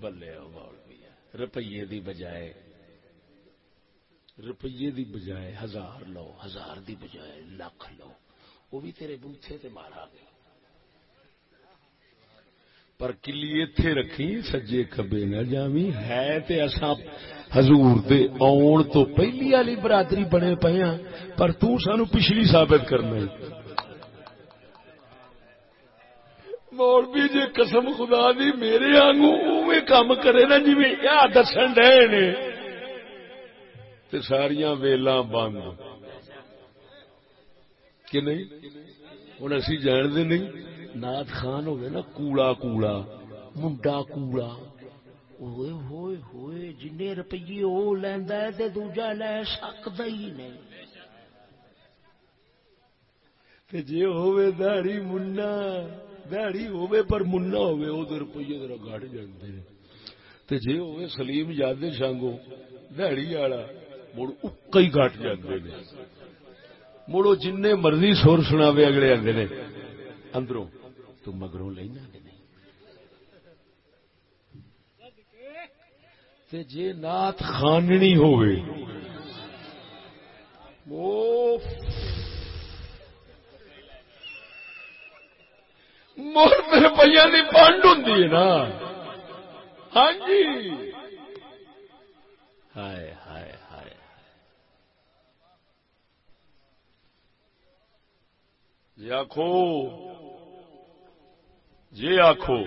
بلے روپیے دی بجائے، روپیے دی بجائے ہزار لو، ہزار دی بجائے لاکھ لو۔ وہ بھی تیرے بوتھے تے مارا گیا۔ پر کلی اتے رکھی، سجے کبے نہ جامی ہے تے اصا حضور دے آن تو پہلی والی برادری بنے پے ہاں پر تو سانو پچھلی ثابت کرنا ہے۔ مولوی جی قسم خدا دی، میرے آنگو اوے کام کرے نا جی آ دسن ڈے نے۔ تے ساریاں ویلاں بند۔ کہ نہیں؟ ہوں اسی جانتے نہیں، نات خان ہوگی نا، کوڑا کوڑا، منڈا کوڑا۔ ہوئے ہوئے ہوئے جن روپیے وہ لینا ہے تو دوجا لے سکتا ہی نہیں۔ جی ہوئے دہڑی منا دہڑی ہوئے پر منا ہوئے وہ تو روپیے ذرا گڑ جاتے جی ہوئے سلیم یاد شانگو دہڑی والا مڑ اکا ہی گٹ جاتے مڑو جن مرضی سور سنا اگلے آدھے نے۔ اندروں تو مگروں لینا تے جے نات خاننی ہوئے مرد روپیہ کی پانڈ ہوں نا۔ ہاں جی۔ ہائے ہائے ہائے۔ جی آخو جی آخو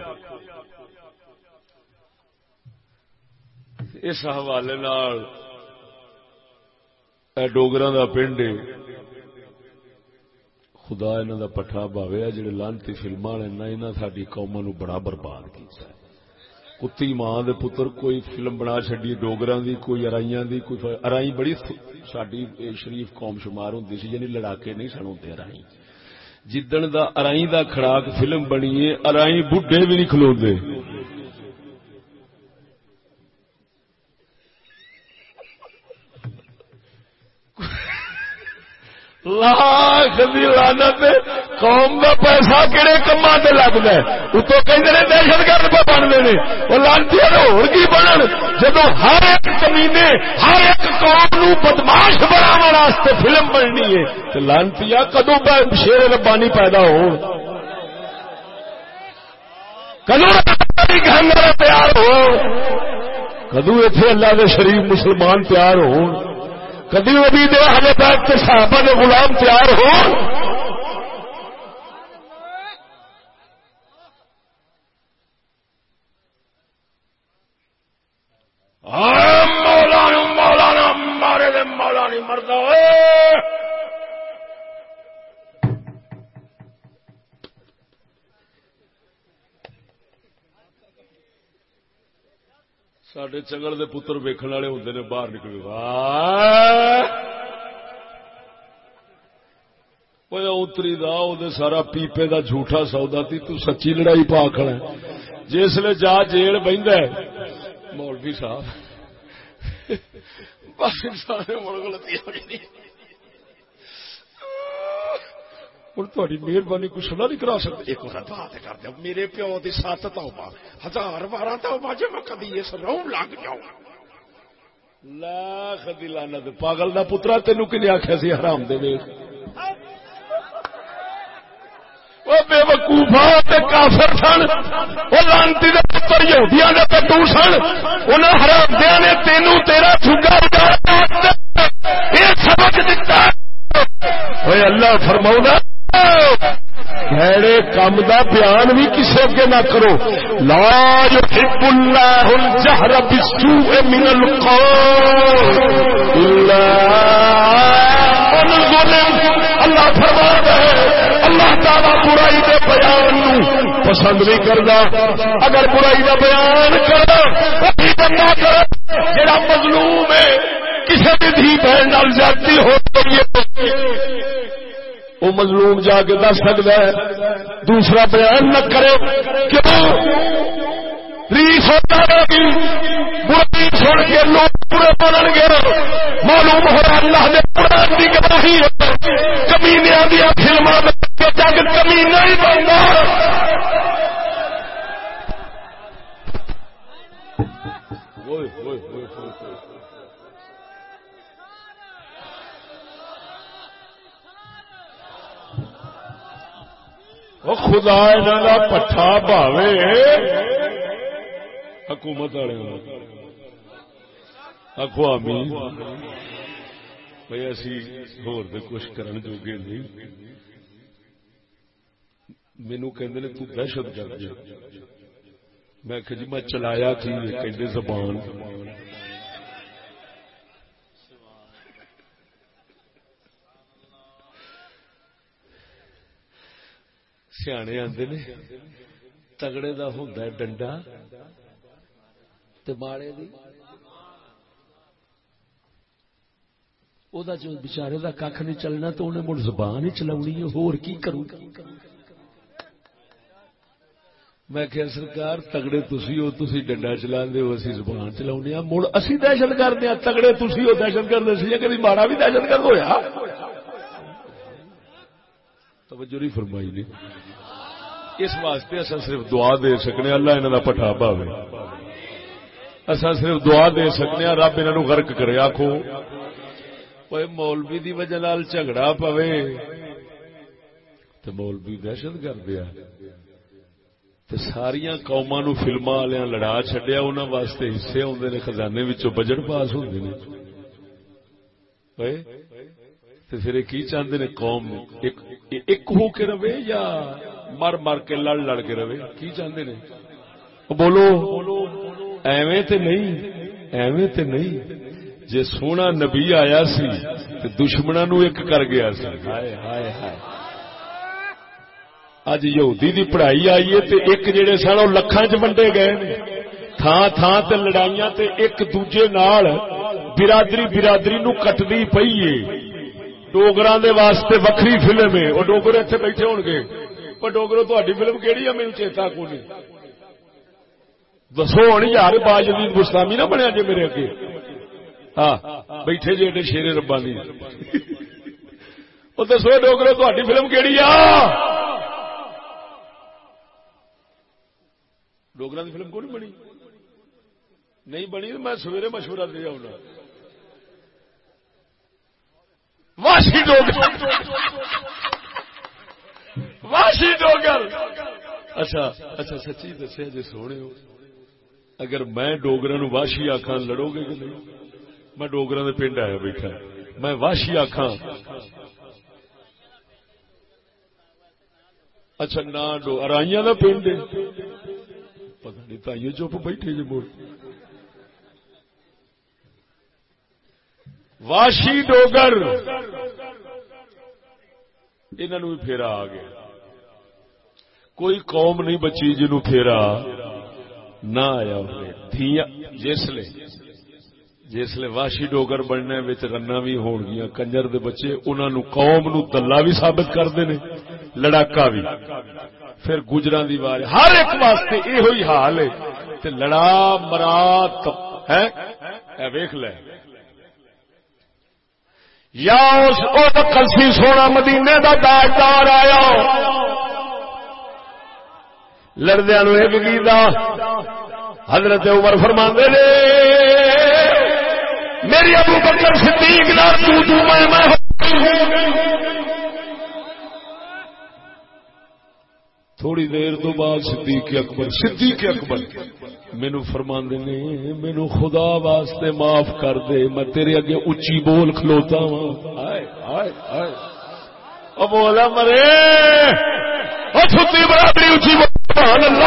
اس حوالے ڈوگر کا پنڈ خدا انہوں کا پٹھا باویا جڑے لانتی فلما نے ساری قوما نو بڑا برباد کیا کتی ماں دے پتر کوئی فلم بنا چڈی ڈوگر دی، کوئی ارائیاں دی، کوئی ارائی بڑی ساری شریف قوم شمار ہوں سی یعنی لڑاکے نہیں سن ہوتے ارائی جدن دا ارائی دا کھڑاک فلم بنی ہے ارائی بڈھے بھی نہیں کھلو لاکھ لانت قوم کا پیسہ کہڑے کما سے لگتا ہے؟ اتو کہ دہشت گرد پہ بنتے ہیں وہ لانتی ہوگی بنن؟ جب ہر ایک کمینے ہر ایک قوم نو بدماش بنا فلم بننی ہے تو لانتی کدو شیر ربانی پیدا ہو کدو تیار ہو کدو اتنے اللہ کے شریف مسلمان تیار ہو کدی نبی دے اہل بیٹھ کے صحابہ دے غلام تیار ہو مولانا مولانا مارے دے مولا نہیں مرد سڈے چنگل دے پتر ویکن والے ہوں نے، باہر نکلے اتری دا سارا پیپے دا جھوٹا سودا تھی تو سچی لڑائی پا کھڑا ہے۔ جسل جا جیل بہد مولوی صاحب۔ سارے ملک ہوں تاری مہربانی کچھ سنا نہیں کرا سکتے ایک بات کر دیا میرے پیو کی سات تو ہزار بارہ تو جی میں کدی اس رو لگ جاؤں لاکھ دلانا پاگل کا پترا تین کن آخیا سی حرام دے بے وقوفا کافر سن وہ لانتی کے پتر یہودیاں کے پٹو سن انہیں حرام دیا نے تینوں تیرا چگا یہ سبق دتا اللہ فرماؤں گہڑے کام دا بیان بھی کسی اگے نہ کرو. لا يحب الله الجهر بالسوء من القول. الا اللہ فرما ہے، اللہ تعالی برائی دے بیان نو پسند نہیں کرتا اگر برائی دا بیان کرو وہی جڑا مظلوم ہے کسی بھی دھی بہن نال جاتی ہو وہ مظلوم جا کے دس سکتا ہے، دوسرا بیان نہ کرے۔ کیوں؟ ریس ہوتا رہے برائی چھوڑ کے لوگ پورے بنن گے۔ معلوم ہو رہا اللہ نے قرآن کی گواہی کمینے جگ کمی نہیں بنتا۔ ہوئے ہوئے خدا کا پٹھا پاوے حکومت والے آخو آمی بھائی، اسی ہور کچھ کرن جوگے نہیں۔ مینو کہ دہشت گرد میں کہ جی میں چلایا کی کہ زبان۔ سیانے آدھے نے، تگڑے کا ہوں ڈنڈا ماڑے بچارے کا کھ نہیں چلنا تو انہیں مڑ زبان ہی چلاونی ہے، ہور کی کروں؟ میں کہ سرکار، تگڑے تسی ہو، تسی ڈنڈا چلا ہو، اسی زبان چلا ہاں. مڑ اسی دہشت گرد ہاں تگڑے تسی ہو دہشت گرد سی کبھی ماڑا بھی دہشت گرد ہویا؟ توجہ نہیں فرمائی نہیں اس واسطے اصا صرف دعا دے سکنے ہاں، اللہ انہوں کا پٹھا پاوے۔ اصا صرف دعا دے سکنے ہاں، رب انہوں غرق کرے آخو مولوی دی وجہ نال جھگڑا پوے تو مولوی دہشت کر دیا ساریا قوما نو فلما والے لڑا چڈیا انہوں واسطے حصے آدھے نے، خزانے بجٹ پاس ہوتے ہیں تو پھر کی چاہتے نے قوم؟ ایک ہو کے رہے یا مر مر کے لڑ لڑ کے رہے؟ کی چاہتے نے؟ بولو، ایویں تے نہیں، ایویں تے نہیں۔ جے سونا نبی آیا سی تے دشمناں نو ایک کر گیا سی۔ ہائے ہائے ہائے۔ اج یہودی دی پڑھائی آئی ہے تے ایک جڑے سن او لکھاں چ ونڈے گئے نے۔ تھان تھان تے لڑائیاں تے ایک دوجے نال برادری برادری نو کٹدی پئی ہے۔ ڈوگر واسطے وکری فلم ہے۔ وہ ڈوگر اتنے بیٹھے ہو گے۔ پر ڈوگرو تاری فلم کہڑی ہے؟ میرے چیتا کو نہیں دسو ہوں یار باجدید گسلامی نہ بنیا جی میرے اگے۔ ہاں بیٹھے جی ایڈے شیر ربا دی وہ دسو ڈوگرو تاری فلم کہڑی آ؟ ڈوگر کی فلم کو نہیں بنی؟ نہیں بنی تو میں سویرے مشورہ دیا ہونا واشی واشی اچھا اچھا سچی دسیا ہاں جی سونے ہو۔ اگر میں ڈوگر واشی آخا لڑو گے کہ نہیں؟ میں ڈوگر پنڈ آیا بیٹھا۔ میں واشی آخا اچھا نہ ارائیاں کا پنڈ پتا نہیں تائیے چپ بیٹھے جی مڑ واشی ڈوگر۔ انہوں بھی پھیرا آ گیا۔ کوئی قوم نہیں بچی جنو پھیرا۔ نہ آیا جسلے جسلے واشی ڈوگر بننے رنا بھی ہون گیا کنجر دے بچے انہوں نے قوم نو دلہ بھی ثابت کرتے ہیں لڑاکا بھی پھر گجرا دی بار ہر ایک واسطے یہ ہوئی حال ہے تے لڑا مرا ہے؟ ویخ لے۔ یا اس کلسی سونا مدینے دا داجدار آیا۔ لڑدیا نو یہ حضرت عمر فرما نے، میری ابو بکر صدیق نہ تو تو میں میں ہوں تھوڑی دیر تو بعد صدیق اکبر صدیق اکبر. مینو فرما نے مینو خدا واسطے معاف کر دے میں تیرے اگے اچھی بول کھلوتا ہوں بولا مرے۔ برابری اچھی بول۔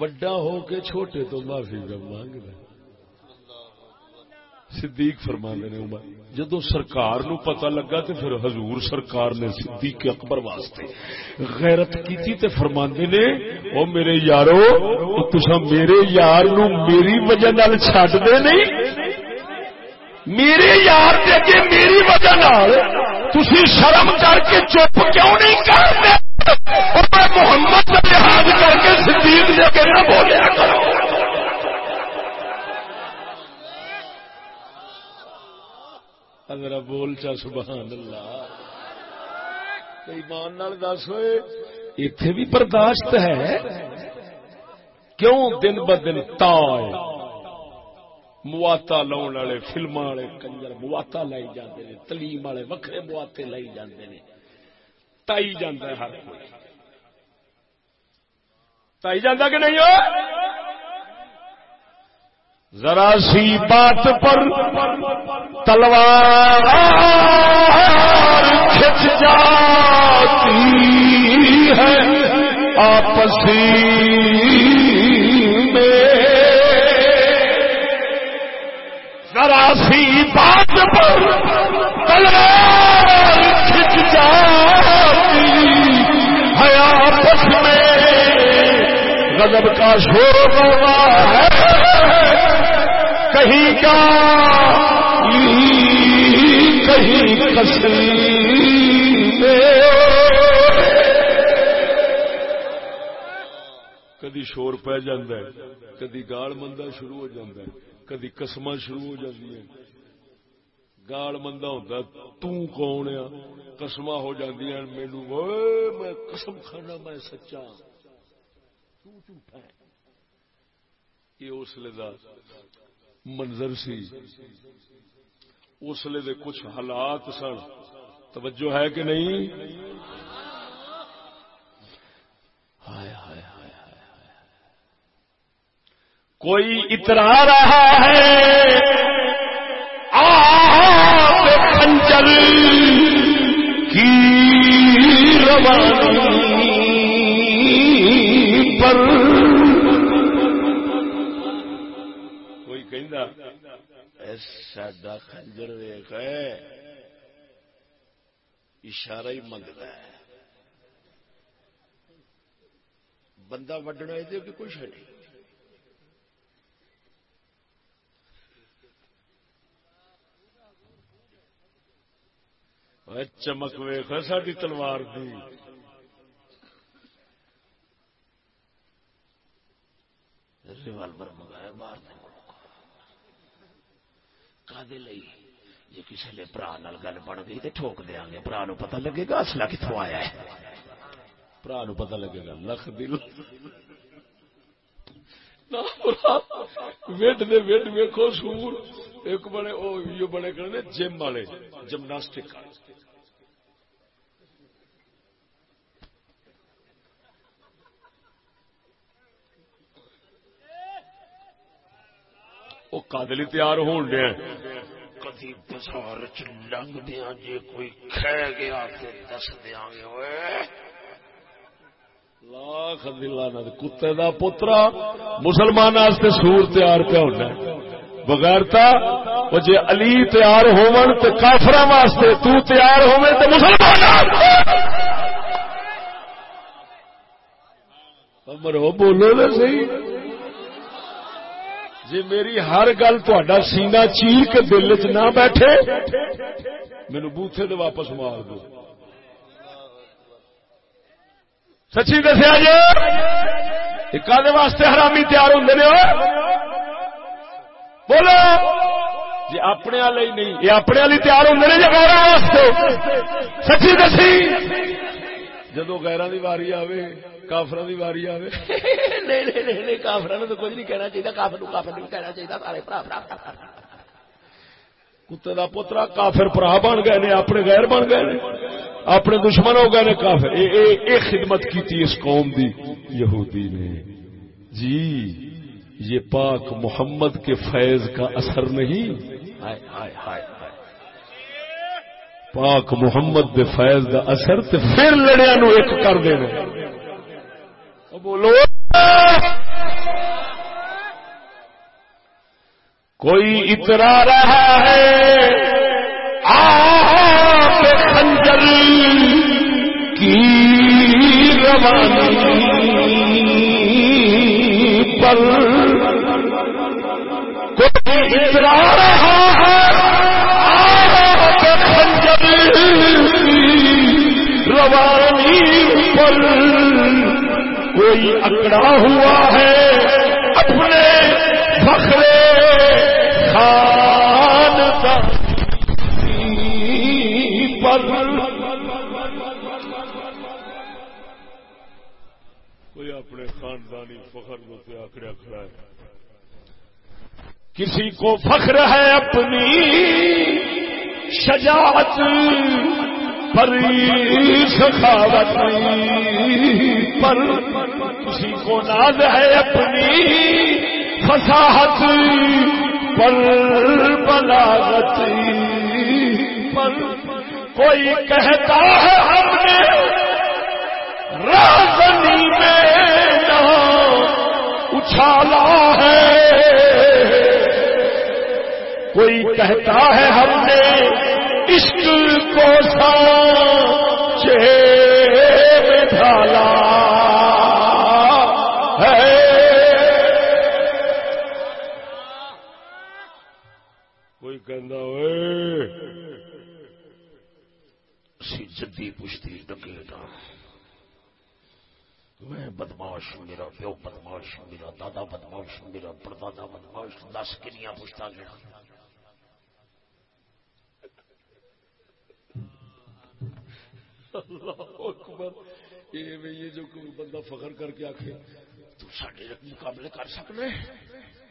وڈا ہو کے چھوٹے تو معافی مانگ رہے۔ صدیق فرما نے، عمر جدو سرکار نو پتہ لگا تے پھر حضور سرکار نے صدیق اکبر واسطے غیرت کیتی تے فرما نے، او میرے یارو تسا میرے یار نو میری وجہ نال چھڈ دے نہیں۔ میرے یار دے اگے میری وجہ نال تسی شرم کر کے چپ کیوں نہیں کرتے محمد کا لحاظ کر کے صدیق دے اگے نہ بولیا کرو اگر بول چا، سبحان اللہ۔ ایمان نال دس ہوئے۔ اتے بھی برداشت ہے۔ کیوں دن ب دن تا مواتا لاؤن والے فلم والے کنجر مواتا لائی جاندے نے تلیم والے وکھرے مواتے لائی جاندے نے۔ تائی جاندہ ہے ہر کوئی۔ تائی جاندہ کہ نہیں ہو؟ ذرا سی بات پر تلوار کھچ جاتی ہے۔ آپسی میں ذرا سی بات پر تلوار کھچ جاتی ہے۔ آپس میں غضب کا شور ہوا ہے۔ کہیں کا کہیں کدی شور پہ جاندہ ہے، کدی گال مندہ شروع ہو جاندہ ہے، کدی قسم شروع ہو جاندی ہے۔ گال مندہ ہوتا توں کون ہے؟ قسم ہو جاندی ہیں مینو میں قسم کھانا، میں سچا۔ تو جھوٹا ہے؟ یہ اس لیے منظر سی۔ اس لیے کچھ حالات سن۔ توجہ ہے کہ نہیں؟ کوئی اترا رہا ہے؟ کنچل کی روانی پر ساڈا خنجر ویخ اشارہ ہی منگتا ہے۔ بندہ وڈنا یہ کہ کچھ نہیں۔ چمک ویخ ساری تلوار کی ریوالور منگایا باہر جی کسی نے برا نال گل بن گئی تو ٹھوک دیا گے برا نو پتا لگے گا اصلا کتوں آیا ہے۔ برا نو پتا لگے گا۔ لکھ دل۔ ویٹ دے ویٹ ویکو سور۔ ایک بڑے وہ بڑے کرنے جم والے، جمناسٹک۔ وہ کادلی تیار ہون دیا کدی بازار چ لنگ دیا جی کوئی کھہ گیا دس دیا گے لاکھ دلانا کتے دا پترا مسلمان سور تیار پہ ہونا بغیر وہ جی علی تیار ہون تو کافر واسطے تو تیار ہوئے تو مسلمان مرو بولو نا صحیح۔ جی میری ہر گل تا سینا چیر کے دل چ نہ بیٹھے مینو بوتھے دے واپس مار دو۔ سچی دسیا جی؟ کالے واسطے حرامی تیار ہوں بولو۔ جی اپنے نہیں، یہ اپنے والی تیار ہوں جگہ واسطے سچی دسی۔ جدو غیران دی واری آوے کافر دی واری آوے کافر تو کچھ نہیں کہنا چاہیے کافر کافر نہیں کہنا چاہیے سارے کتے کا پوترا کافر پرا بن گئے نے اپنے غیر بن گئے نے اپنے دشمن ہو گئے نے کافر اے خدمت کی اس قوم دی یہودی نے جی یہ پاک محمد کے فیض کا اثر نہیں پاک محمد دے فیض دا اثر تے پھر لڑیا نو ایک کر دینا بولو۔ کوئی اترا رہا ہے آپ خنجر کی روانی پر۔ کوئی اترا رہا ہے روانی پر کوئی اکڑا ہوا ہے، اپنے فخر خان پر۔ کوئی اپنے خاندانی فخر کو آکڑا کھڑا ہے۔ کسی کو فخر ہے اپنی شجاعت پر سخاوت پر کسی کو ناز ہے اپنی فصاحت پر، بلاغت پر۔ کوئی کہتا ہے ہم نے رازنی میں اچھالا ہے۔ کوئی کہتا ہے ہم نے عشق ڈھالا ہے۔ کوئی سی جدی پشتی ڈکیٹا میں بدماش میرا پیو بدماش میرا دادا بدماش میرا پردادا بدماش دس کنیا پشتا گیا اکبر۔ یہ جو بندہ فخر کر کے آخے تو سڈے مقابلے کر سکتے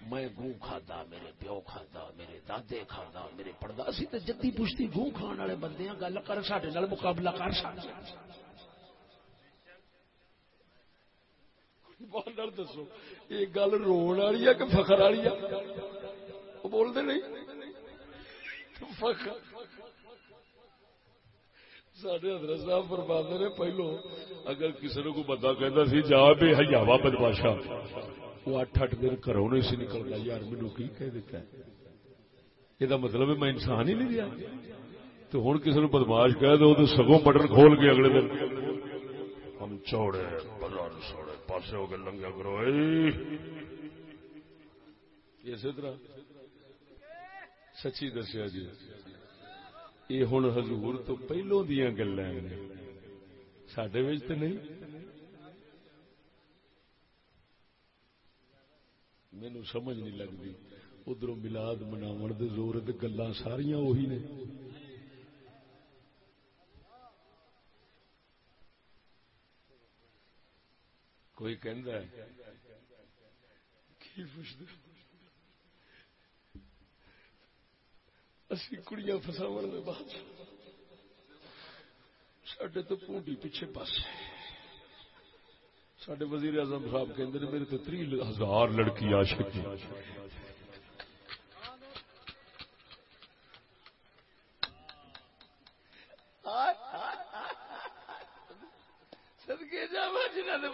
میں گوں کھادا میرے پیو کھادا میرے دادے کھادا میرے پڑدا سی تو جدی پوچھتی گوں کھان والے بندے گل کر سڈے مقابلہ کر سکتے دسو، یہ گل رو والی ہے کہ فخر والی ہے؟ بولتے نہیں؟ فخر۔ سڈے حضرت صاحب فرماتے نے پہلو، اگر کسی نے کوئی بندہ کہتا سی جا بے ہیاوا بدماشا وہ اٹھ اٹھ دن گھروں نہیں سی نکلتا یار مینو کی کہہ دیتا ہے؟ یہ مطلب ہے میں انسان ہی نہیں دیا تو ہوں کسی نے بدماش کہہ دو، تو سگوں بٹن کھول کے اگلے دن۔ ہم چوڑے بلان سوڑے پاسے ہو کے لنگا کرو۔ اسی طرح سچی دسیا جی۔ یہ ہوں ہزور تو پہلو دیا گلا سڈے تو نہیں مینو سمجھ نہیں لگتی ادھر ملاد مناو زور گلا ساریا اہی نے کوئی کہ اسی کڑیاں فساو بعد سڈے تو پونڈی پیچھے پاس سڈے وزیر اعظم صاحب کہ میرے تو تری ہزار لڑکی آ سکی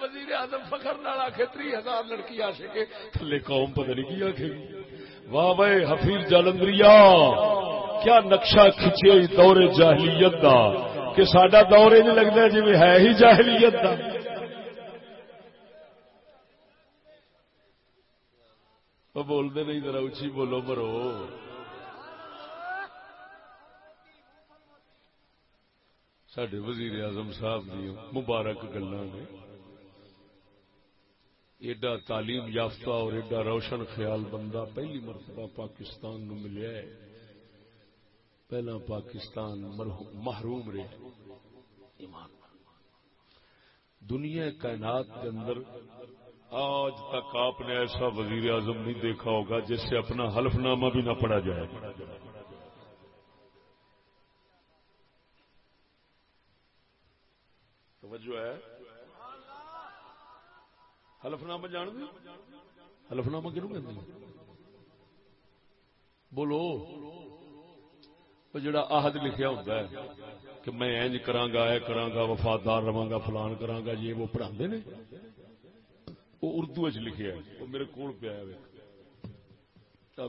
وزیر اعظم فخر نال آخے تری ہزار لڑکی آ سکے تھلے قوم پتہ نہیں کی آخے واہ بھائی حفیظ جالندری کیا نقشہ کھچے دور جاہلیت دا کہ سڈا دور یہ لگتا جی ہے ہی جاہلیت دا۔ وہ بولتے نہیں ذرا اچھی بولو مرو سڈے وزیر اعظم صاحب دی مبارک گلا نے۔ ایڈا تعلیم یافتہ اور ایڈا روشن خیال بندہ پہلی مرتبہ پاکستان نو ملیا ہے۔ پہلا پاکستان محروم رہے۔ ایمان۔ دنیا کائنات کے اندر آج تک آپ نے ایسا وزیر اعظم نہیں دیکھا ہوگا جس سے اپنا حلف نامہ بھی نہ پڑا جائے۔ توجہ ہے۔ حلف نامہ جان دیں حلف نامہ کیوں کہ بولو۔ جڑا آہد لکھیا ہوتا ہے کہ میں اینج کراں گا، اے کراں گا، وفادار رہاں گا، فلان کراں گا، یہ وہ پڑھا نے؟ وہ اردو چ لکھیا ہے، وہ میرے کول پیا ہے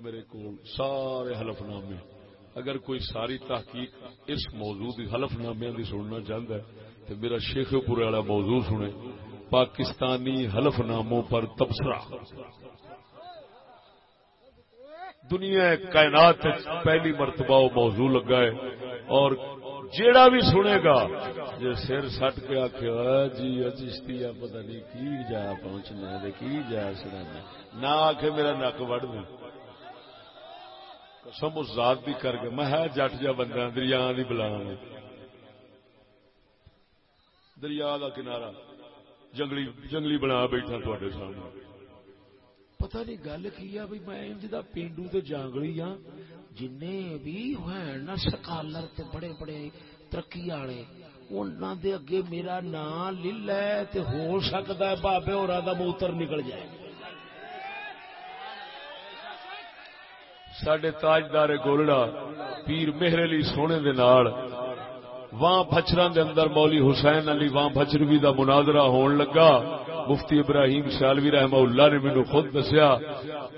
میرے کول، سارے حلف نامے اگر کوئی ساری تحقیق اس موضوع کی حلف نامے کی سننا چاہتا ہے، تو میرا شیخ پورے والا موضوع سنے، پاکستانی حلف ناموں پر تبصرہ۔ دنیا کائنات پہلی مرتبہ وہ موضوع لگا ہے اور جیڑا بھی سنے گا جو سر سٹ کے آخ جی چشتی پتا نہیں کی جا پہنچنا کی جا سنا نہ آخ میرا نک وڑ دے۔ قسم اس ذات بھی کر کے، میں جٹ جا بندہ، دریا کی بلا دریا کا کنارا جنگلی جنگلی بنا بیٹھا تھوڑے سامنے۔ پتہ نہیں گل کی بھائی میں پینڈو تے جانگلی ہاں جن بھی نا سکالر تے بڑے بڑے ترقی والے انہوں دے اگے میرا نام لل ہے تے ہو سکتا ہے بابے اور موتر نکل جائے سڈے تاجدار گولڑا پیر مہر علی سونے دے نال وہاں بچر دے اندر مولی حسین علی، وہاں بچروی دا مناظرہ ہون لگا۔ مفتی ابراہیم سیالوی رحمہ اللہ نے مینو خود دسیا،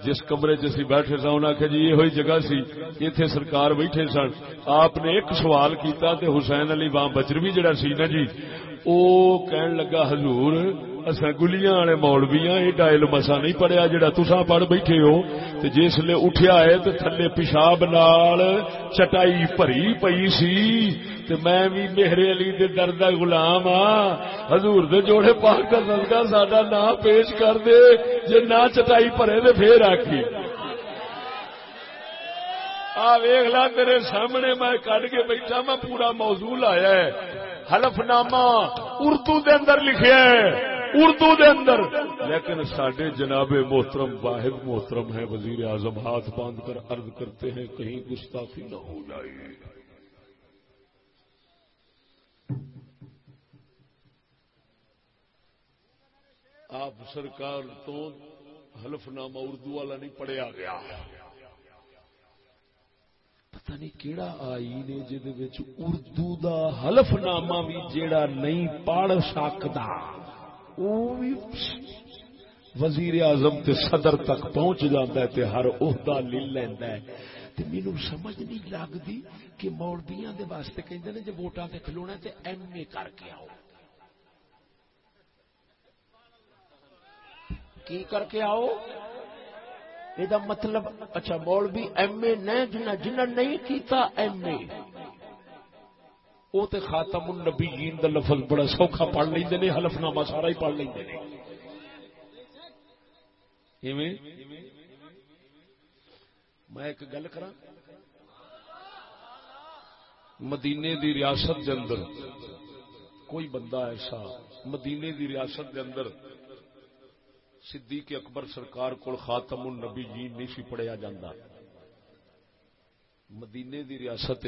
جس کمرے چی بیٹھے سا انہیں آخیا جی یہ ہوئی جگہ سی، ایتھے سرکار بیٹھے سن۔ آپ نے ایک سوال کیتا تے حسین علی، وہاں بچروی جڑا سی نا جی او کہن لگا حضور اصا گلیاں والے مولویاں، یہ ڈائل مسا نہیں پڑیا جڑا تسا پڑھ بیٹھے ہو۔ تے جس لے اٹھیا ہے تے تھلے پیشاب نال چٹائی بھری پئی سی۔ تے میں بھی میرے علی دے ڈر دا غلام ہاں۔ حضور دے جوڑے پاک دا صدقہ ساڈا نام پیش کر دے۔ جے نہ چٹائی بھرے تے پھر آکھی۔ آ ویخ لا تیرے سامنے میں کٹ کے بیٹھا، میں پورا موضوع آیا ہے۔ حلف نامہ اردو دے اندر لکھیا ہے۔ اردو دے اندر۔ لیکن سڈے جناب محترم، واحد محترم ہے وزیر اعظم ہاتھ باندھ کر عرض کرتے ہیں، کہیں گستاخی نہ ہو جائے۔ آپ سرکار تو حلف نامہ اردو والا نہیں پڑھیا گیا۔ پتہ نہیں کیڑا آئی نے جہد اردو دا حلف نامہ بھی جیڑا نہیں پڑھ سکتا وزیر اعظم تے صدر تک پہنچ جاتا ہے تے ہر عہدہ لے لینا ہے۔ تے مینوں سمجھ نہیں لگتی کہ مولویاں دے واسطے کہندے نے جے ووٹاں تے کھلونا تے ایم اے کر کے آؤ۔ کی کر کے آؤ؟ یہ مطلب اچھا مولوی ایم اے نے جنہ جنہ نہیں کیتا ایم اے۔ وہ تو خاتم النبیین دا لفظ بڑا سوکھا پڑھ لیندے نے حلف نامہ سارا ہی پڑھ لیندے نے۔ میں ایک گل کرا مدینے دی ریاست دے اندر کوئی بندہ ایسا، مدینے دی ریاست دے اندر صدیق اکبر سرکار کو خاتم النبی جی نہیں سی پڑھیا جاندہ مدینے دی ریاست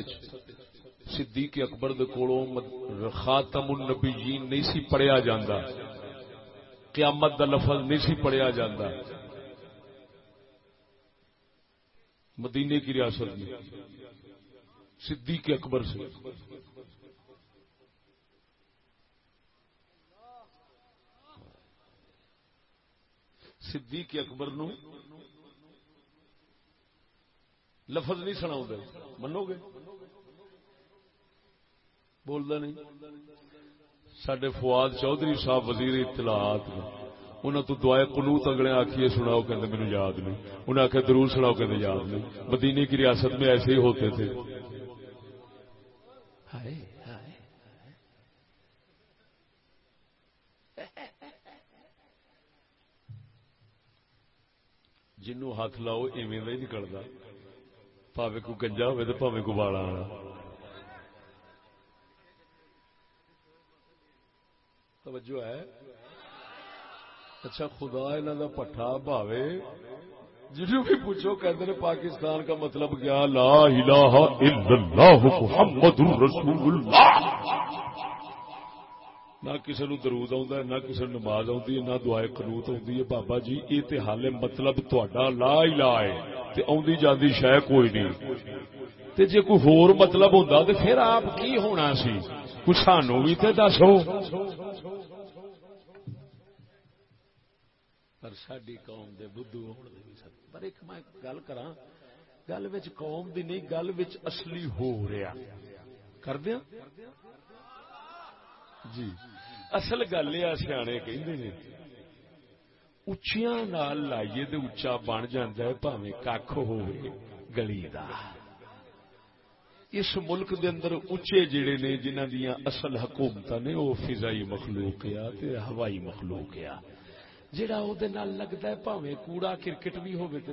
صدیق اکبر کولوں خاتم النبیین نہیں سی پڑھیا جاندا۔ قیامت دا لفظ نہیں سی پڑھیا جاندا۔ مدینے کی ریاست میں صدیق اکبر سے۔ صدیق اکبر نو لفظ نہیں سنا منو گے بولتا نہیں۔ سڈے فواد چودھری صاحب وزیر اطلاعات انہوں تو دعائے قنوت اگلے آخیے سناؤ کہتے میرے یاد نہیں۔ انہیں آخیا ضرور سناؤ کہتے یاد نہیں۔ مدینے کی ریاست میں ایسے ہی ہوتے تھے۔ جنو ہاتھ لاؤ ایویں نکلتا پاوے کو گنجا ہوئے تو پاوے کو بالا آنا توجہ ہے اچھا خدا انہوں کا پٹھا بھاوے جنہوں بھی پوچھو کہتے ہیں پاکستان کا مطلب کیا لا الہ الا اللہ محمد رسول اللہ نہ کسی نو درود آ نہ کسی نماز آتی ہے، نہ دعائے قنوت آتی ہے۔ بابا جی یہ تو حال مطلب تا لا الہ ہے۔ آدھی جاندی شہ کوئی نہیں۔ تے جے کوئی ہور مطلب ہوتا تو پھر آپ کی ہونا سی؟ کچھ سانو بھی تے دسو۔ پر ساری قوم دے بدھو ہونے دے بھی سکتے پر ایک میں گل کرا گل وچ قوم دی نہیں، گل وچ اصلی ہو رہا کر دیا جی۔ اصل گل یہ سیانے کہندے نے اچیاں نال لائیے تے اچا بن جاندا ہے بھاویں ککھ ہوے گلی دا۔ اس ملک دے اندر اچے جڑے نے، جنہاں دیاں اصل حکومتاں نے وہ فضائی مخلوق یا تے ہوائی مخلوق یا جڑا وہ لگتا ہے پاوے کوڑا کرکٹ بھی ہوگی تو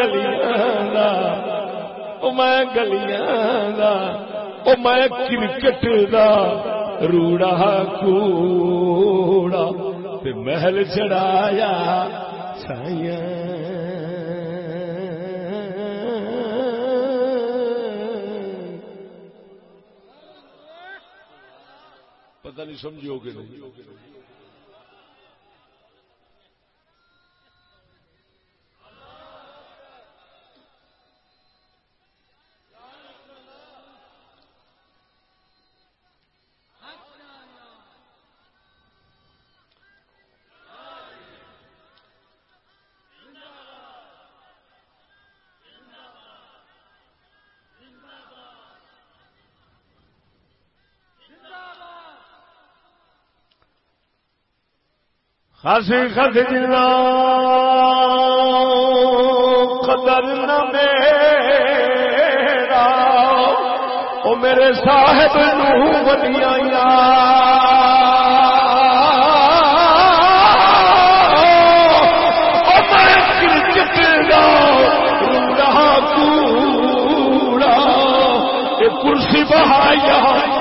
گلیاں میں گلیاں میں کرکٹ دا روڑا کوڑا محل چڑھایا سائیا پتہ نہیں سمجھو گے نہیں خاصی خد جنا قدر نہ میرا او میرے صاحب نو ودیا کرسی بہایا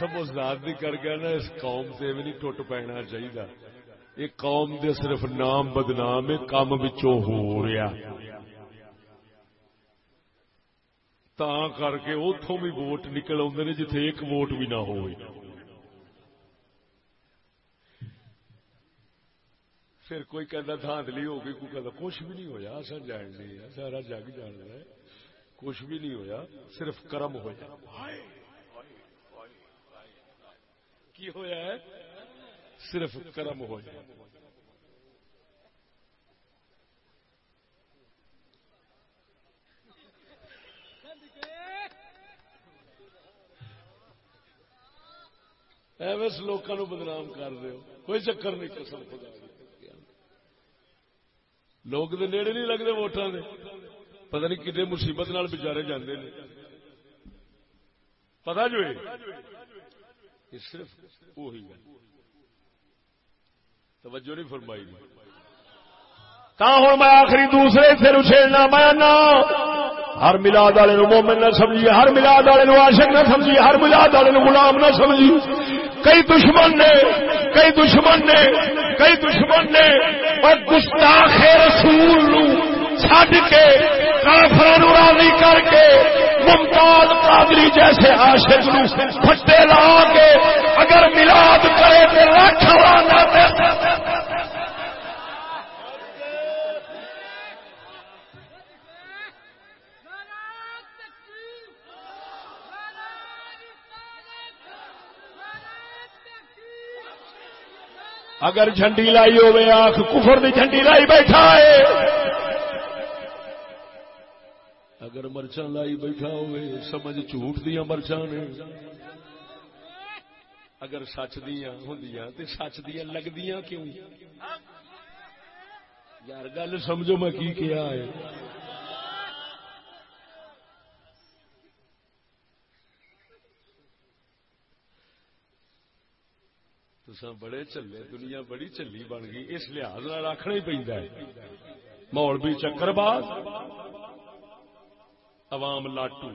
قسم اس ذات بھی کر گیا نا، اس قوم سے بھی نہیں ٹوٹ پینا چاہیے یہ قوم دے صرف نام بدنام ہے کام بچوں ہو رہا۔ تا کر کے اتوں بھی ووٹ نکل آتے آدھے جتھے ایک ووٹ بھی نہ ہو پھر کوئی کہہ دھاندلی ہو گئی، کوئی کہ کچھ بھی نہیں ہوا سر جان نہیں سارا جگ جان رہا ہے کچھ بھی نہیں ہویا، صرف کرم ہوا کی ہویا ہے؟ صرف کرم ہو جائے۔ ایوس لوگوں بدنام کر رہے ہو کوئی چکر نہیں، قسم خدا لوگ تو نیڑے نہیں لگتے ووٹان دے۔ پتہ نہیں کتنے مصیبت نال بچارے جاندے نے۔ پتا جو ہے۔ یہ صرف وہی ہے۔ توجہ نہیں فرمائی۔ تا ہوں میں آخری دوسرے پھر اچھیلنا، میں نہ ہر ملاد والے مومن نہ سمجھی، ہر ملاد والے عاشق نہ سمجھی، ہر ملاد والے غلام نہ سمجھی۔ کئی دشمن نے، کئی دشمن نے، کئی دشمن نے اور گستاخ رسول چھڈ کے کافر راضی کر کے ممتاز قادری جیسے عاشق نو پھٹے لا کے اگر ملاد کرے تو لاکھ اگر جھنڈی لائی ہوے آخ کفر دی جھنڈی لائی بیٹھا ہے۔ اگر مرچا لائی بیٹھا ہوے سمجھ جھوٹ دیا مرچا نے۔ اگر سچ دیا ہوں تو سچ دیا لگدیا کیوں؟ یار گل سمجھو میں کی کیا ہے۔ بڑے چلے، دنیا بڑی چلی بن گئی، اس لحاظ رکھنا ہی پہ مول بھی چکر باز عوام لاٹو۔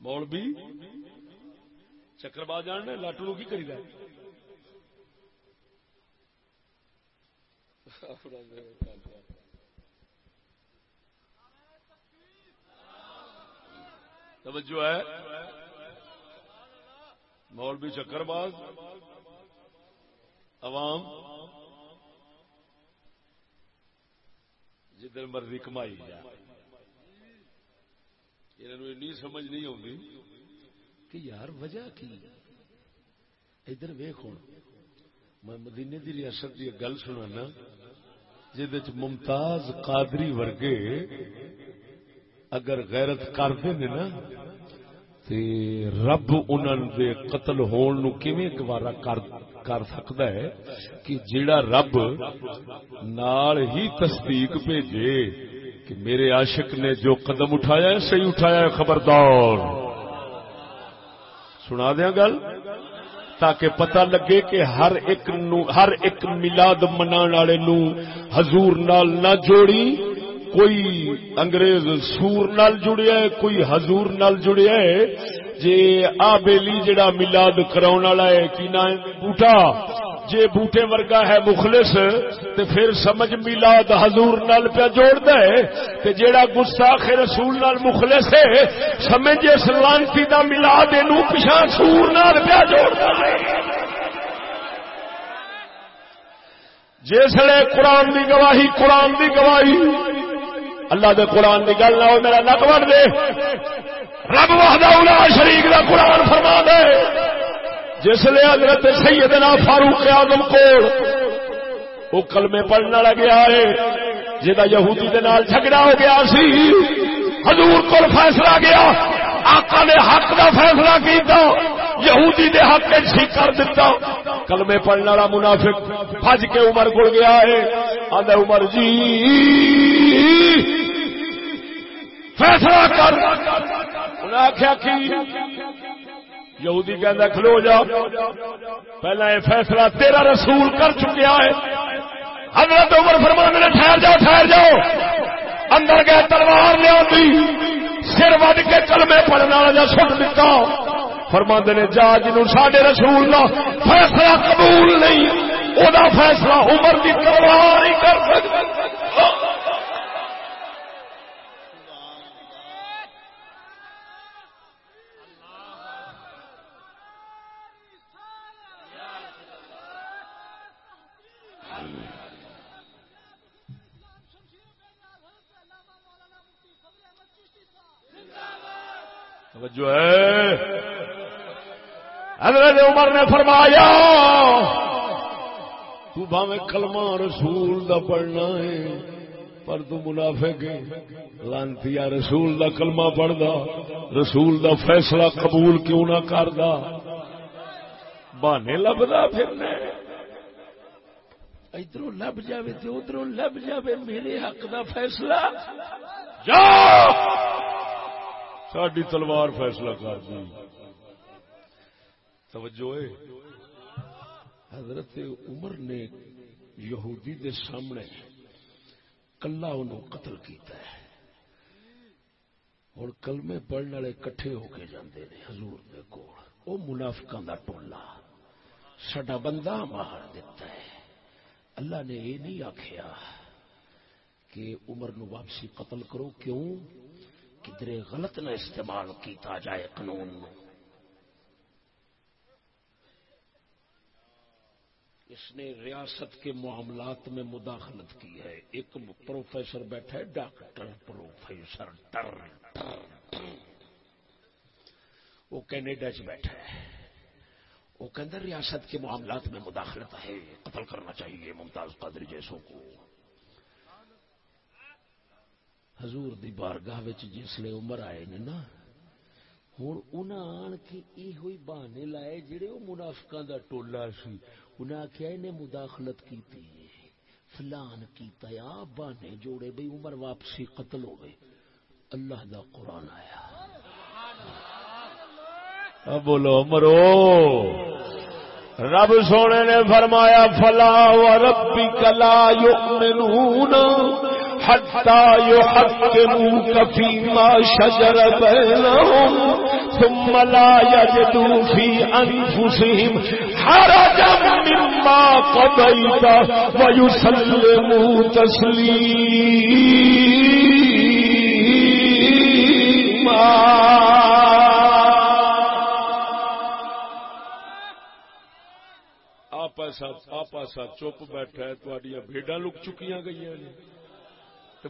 مول بھی چکر باز جاننا لاٹو نو کی کری توجہ ہے۔ مولوی چکر باز عوام، جدھر مرضی کمائی یعنی جا یہ سمجھ نہیں آتی کہ یار وجہ کی؟ ادھر ویخ ہوں، میں مدینے کی ریاست کی گل سنا جہد ممتاز قادری ورگے اگر غیرت کرتے نے نا، تے رب انہوں دے قتل ہون نو کیویں گوارا کر کر سکتا ہے کہ جیڑا رب نال ہی تصدیق بھیجے کہ میرے عاشق نے جو قدم اٹھایا ہے، صحیح اٹھایا ہے، خبردار۔ سنا دیا گل؟ تاکہ پتہ لگے کہ ہر ایک نو، ہر ایک میلاد منان والے نو حضور نال نہ جوڑی، کوئی انگریز سور نال جڑیا ہے، کوئی حضور نال جڑیا ہے۔ جے آ بیلی جڑا ملاد کراؤن والا ہے، کی نا بوٹا۔ جے بوٹے ورگا ہے مخلص، تے پھر سمجھ میلاد حضور نال پہ جوڑدا ہے، تے جیڑا گستاخ رسول نال مخلص ہے، سمجھ اس لانتی دا میلاد نو پیچھے سور نال پہ جوڑدا ہے۔ جسے قرآن دی گواہی، قرآن دی گواہی۔ اللہ دے قرآن کی گل نہ ہو، میرا نک دے۔ رب وحدہ شریک دا قرآن فرما دے۔ جس لیے حضرت سیدنا فاروق آدم کو وہ کلمے پڑھنا لگیا ہے جہاں یہودی دے نال جھگڑا ہو گیا سی، حضور کو فیصلہ گیا، آقا نے حق دا فیصلہ کیتا، یہودی دے حق سی کر دیتا کلمے پڑھنے والا منافق بج کے عمر گڑ گیا ہے آدھا عمر جی فیصلہ کر۔ انہیں آخیا کی؟ یہودی کہہ کھلو جا پہلا یہ فیصلہ تیرا رسول کر چکیا ہے۔ حضرت عمر فرمان نے، ٹھہر جاؤ ٹھہر جاؤ۔ اندر گئے، تلوار لیا سر وڈ کے کلمے پڑھنے والا جا سٹ دیتا فرما نے، جا جن سڈے رسول کا فیصلہ قبول نہیں وہ فیصلہ عمر کی تلوار نہیں کر سکتا۔ جو ہے۔ حضرت عمر نے فرمایا، تو باویں کلمہ رسول دا پڑھنا ہے، پر تو منافق لانتی رسول دا کلمہ پڑھدا، رسول دا فیصلہ قبول کیوں نہ کردا۔ بہانے لبدا پھرنا ادھر لب جاوے تو ادھر لب جاوے، میرے حق دا فیصلہ۔ جاؤ ساری تلوار فیصلہ کر دی۔ توجہ حضرت عمر نے یہودی دے سامنے کلا انہوں قتل کیتا ہے۔ ہوں کلمے پڑھنے والے کٹھے ہو کے جاندے نے حضور دے کول۔ او منافقاں دا ٹولا سڈا بندہ مار دیتا ہے۔ اللہ نے یہ نہیں آخیا کہ عمر نو واپسی قتل کرو۔ کیوں؟ کدرے غلط نہ استعمال کیتا جائے قانون نو۔ اس نے ریاست کے معاملات میں مداخلت کی ہے۔ ایک پروفیسر بیٹھا ہے، ڈاکٹر پروفیسر، ٹر وہ کینیڈا چ بیٹھا ہے۔ وہ کہ ریاست کے معاملات میں مداخلت ہے، قتل کرنا چاہیے، ممتاز قادری جیسوں کو۔ حضور دی بارگاہ جسے عمر آئے نے نا ہوں انہیں آن کے یہ ہوئی بہانے لائے جڑے وہ منافقا دا ٹولا سی انہیں آخیا انہیں مداخلت کی فلان کیتا یا بہانے جوڑے بھائی عمر واپسی قتل ہو گئے۔ اللہ دا قرآن آیا۔ اب بولو مرو رب سونے نے فرمایا، فلا و ربی کلا یؤمنون۔ حتى يحكموك فيما شجر بينهم، ثم لا يجدوا في أنفسهم حرجا مما قضيت ويسلموا تسليما. چپ بیٹھا ہے تھوڑی بھیڈا لک چکیاں گئی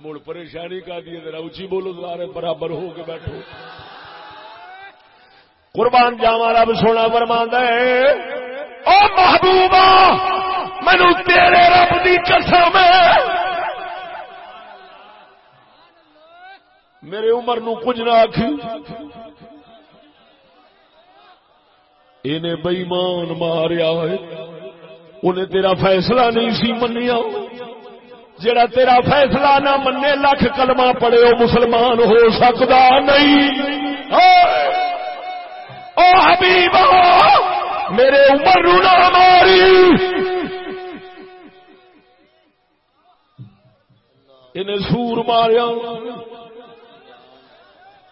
مڑ پریشانی کا دی ذرا اچھی بولو دوارے برابر ہو کے بیٹھو۔ قربان جاوا رب سونا برمان ہے، او محبوبہ مینو تیرے رب دی قسم میرے عمر نو کچھ نہ آخی انہیں بئیمان ماریا ہے۔ انہیں تیرا فیصلہ نہیں سی منیا۔ جڑا تیرا فیصلہ نہ منے لکھ کلمہ پڑے وہ مسلمان ہو سکتا نہیں۔ او حبیب میرے عمر نہ ماری۔ انہیں سور ماریا۔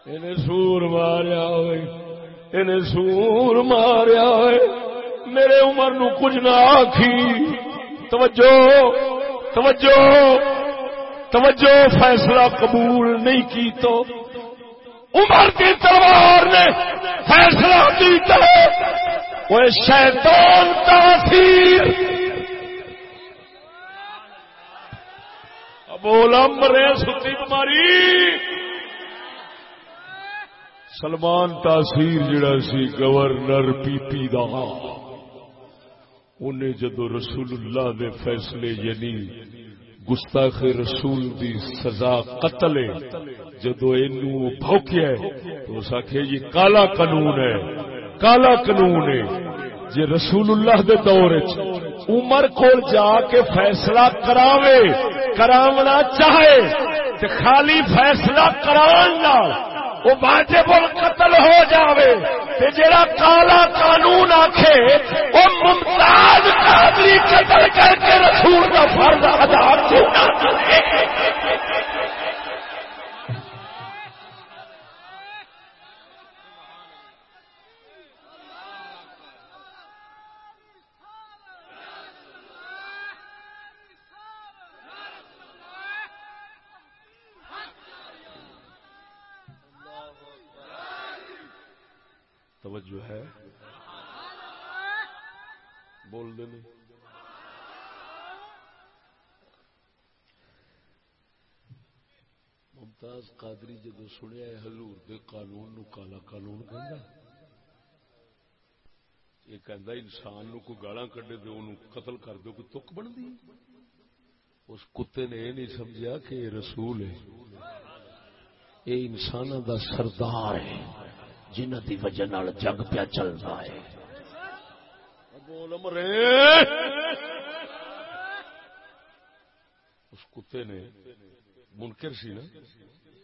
انہیں سور ماریا ہوئے انہیں سور ماریا ہوئے میرے عمر نو کچھ نہ آخی توجہ۔ توجہ توجہ، فیصلہ قبول نہیں کی تو عمر کی تلوار نے فیصلہ کی وہ شیطان تاثیر بولا مرے، ستی بیماری۔ سلمان تاثیر جڑا سی گورنر پی پی دا۔ انہیں جدو رسول اللہ دے فیصلے یعنی گستاخ رسول دی سزا قتل جدو اینو بھوکیا ہے، تو اس آخیا یہ کالا قانون ہے، کالا قانون ہے۔ جی رسول اللہ دے دور عمر کو جا کے فیصلہ کراوے، کراونا چاہے تو خالی فیصلہ کران وہ واجب القتل ہو جاوے تے جڑا کالا قانون آکھے، وہ ممتاز قادری قتل کر کے رسول کا فرض ادا کیوں نہ کرے؟ توجہ ہے، بول دے ممتاز قادری جدو سنیا ہے، حضور دے قانون نو کالا قانون کہندا یہ کہندا انسان نو کوئی گالاں کڈے تے اونوں قتل کر دو کوئی تک بندی اس کتے نے یہ نہیں سمجھا کہ یہ رسول ہے۔ یہ انسانوں دا سردار ہے۔ جنہ دی وجہ نال جگ پیا چل رہا ہے اس کتے نے منکر سی نا؟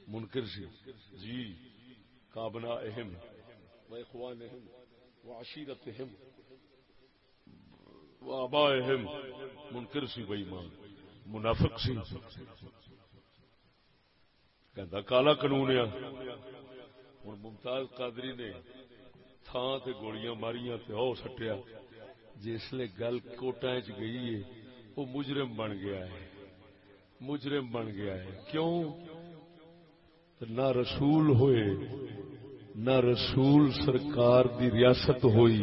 منکر سی۔ جی کابنا اہم۔ و اخوان اہم۔ وعشیرت اہم۔ وابا اہم۔ منکر سی بئی مان منافق سی۔ کہندا کالا قانون ہے۔ ہن ممتاز قادری نے تھان تے گولیاں ماریاں تے او سٹیا۔ جسلے گل کوٹا چ گئی ہے، وہ مجرم بن گیا ہے۔ مجرم بن گیا ہے۔ کیوں؟ نہ رسول ہوئے، نہ رسول سرکار دی ریاست ہوئی۔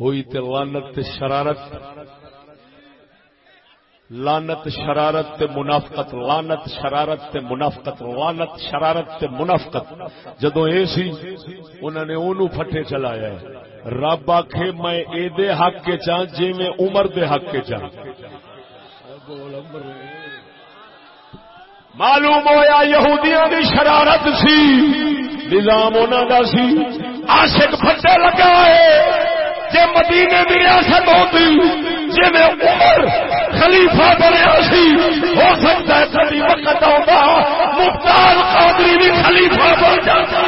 ہوئی تے لانت تے شرارت۔ لانت، شرارت تے منافقت، لانت، شرارت تے منافقت، لانت، شرارت تے منافقت۔ جدو اے سی انہوں نے اونوں پھٹے چلایا ہے۔ رب آکھے، میں اے دے حق کے چاہ جی میں عمر دے حق کے چاہ معلوم ہویا یہودیاں دی شرارت سی، نظام انہوں دا سی۔ عاشق پھٹے لگا ہے۔ جی مدینے کی ریاست ہوتی جی میں عمر خلیفہ بنیا سی، ہو سکتا ہے کبھی وقت آتا مختار قادری بھی خلیفہ بن جاتا۔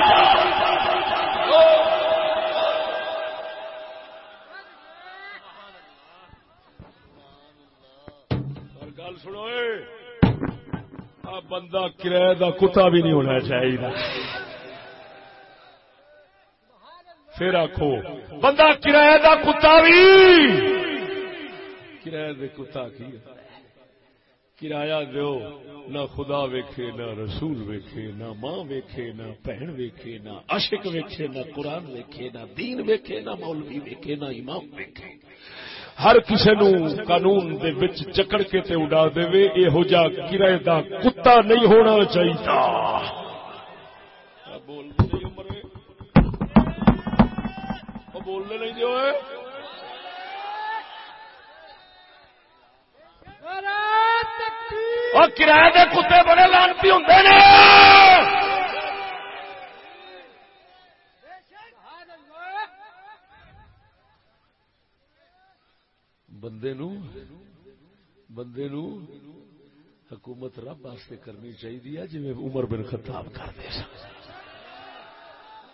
گل سنو بندہ کرایہ کا کتا بھی نہیں ہونا چاہیے۔ پھر آخو بندہ کرایہ کا کتا بھی کرایہ دے کتا کی کرایہ دو نہ خدا ویکھے، نہ رسول ویکھے، نہ ماں ویکھے، نہ بہن ویکھے، نہ عشق ویکھے، نہ قرآن ویکھے، نہ دین ویکھے، نہ مولوی ویکھے، نہ امام ویکھے۔ ہر کسی نو قانون دے وچ چکڑ کے تے اڈا دے یہ ہو جا کرایہ دا کتا نہیں ہونا چاہیے بولنے نہیں جو ہے اور کرایہ دے کتے بڑے لانتی ہوں نے۔ بندے نو بندے نو حکومت رب واسطے کرنی چاہیے جی عمر بن خطاب کر دے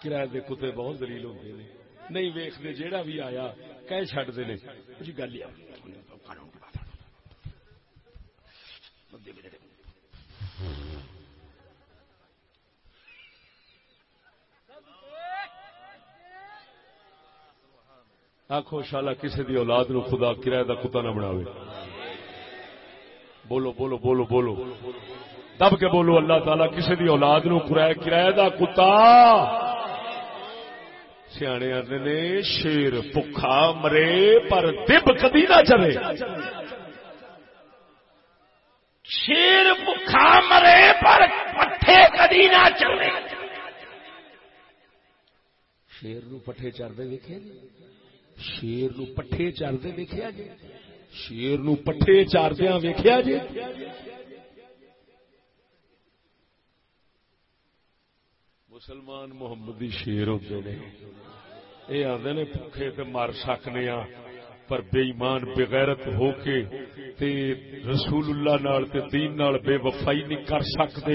کرایہ دے کتے بہت دلیل ہوتے ہیں نہیں ویختے جیڑا بھی آیا، کہہ چڈتے ہیں جی گل آخو شالا کسی دی اولاد نو خدا کرایہ دا کتا نہ بناوے۔ بولو بولو بولو بولو۔ دب کے بولو، اللہ تعالی کسی دی اولاد نو کرایہ دا کتا سیانے آتے نے، شیر پکھا مرے، پر دب کدی نہ چلے شیر پکھا مرے، پر پٹھے کدی نہ چلے شیر نو پٹھے چرتے دیکھے شیر نو پٹھے چرتے دیکھا جی؟ شیر نو پٹھے چاردیا ویخیا جی؟ مسلمان محمدی شیر ہوتے ہیں۔ یہ آدھے نے بھوکے تو مر سکنے ہاں پر بے ایمان بغیرت ہو کے تے رسول اللہ نال تے دین نال بے وفائی نہیں کر سکتے۔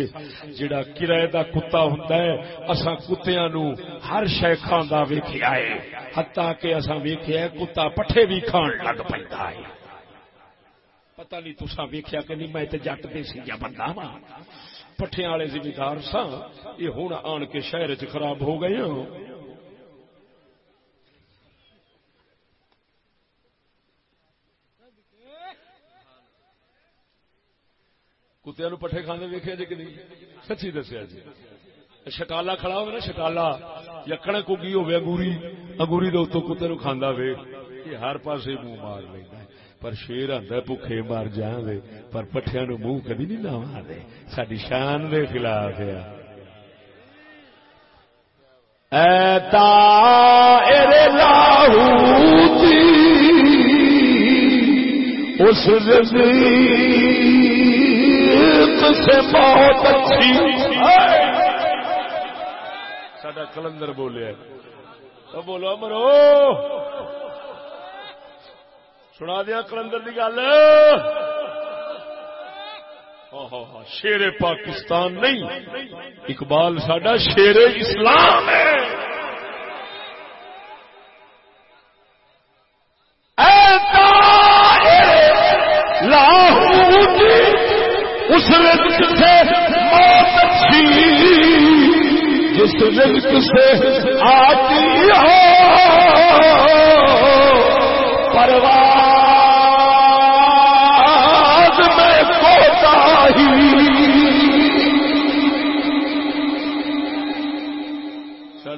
جڑا کرائے دا کتا ہوندا ہے، اساں کتیاں نو ہر شے کھاندا ویکھیا ہے۔ حتا کہ اساں ویکھیا ہے، کتا پٹھے بھی کھان لگ پیندا ہے۔ پتہ نہیں تساں ویکھیا کہ نہیں، میں تے جٹ دے سی یا بندہ وا پٹھیاں والے ذمہ دار ساں، یہ ہن آن کے شہر وچ خراب ہو گئے ہوں کتیا نو پٹھے کھانے ویکیا جی کہ نہیں؟ سچی دسیا جی۔ شکالا کھڑا ہوگا نا، شکالا۔ یا کنک اگی ہوگی اگوری اگوری دے کتے نو کھانا وے یہ ہر پاس منہ مار لینا پر شیر آتا بھوکھے مار جان دے پر پٹھیا نو منہ کدی نہیں نہ دے ساری شان دے خلاف ہے اس سے بہت اچھی سڈا کلندر بولے بولو مرو سنا دیا کلندر کی گل۔ ہاں، ہاں، ہاں، شیر پاکستان نہیں۔ اقبال ساڈا شیر اسلام ہے۔ اس رزق سے موت اچھی جس رزق سے آتی ہی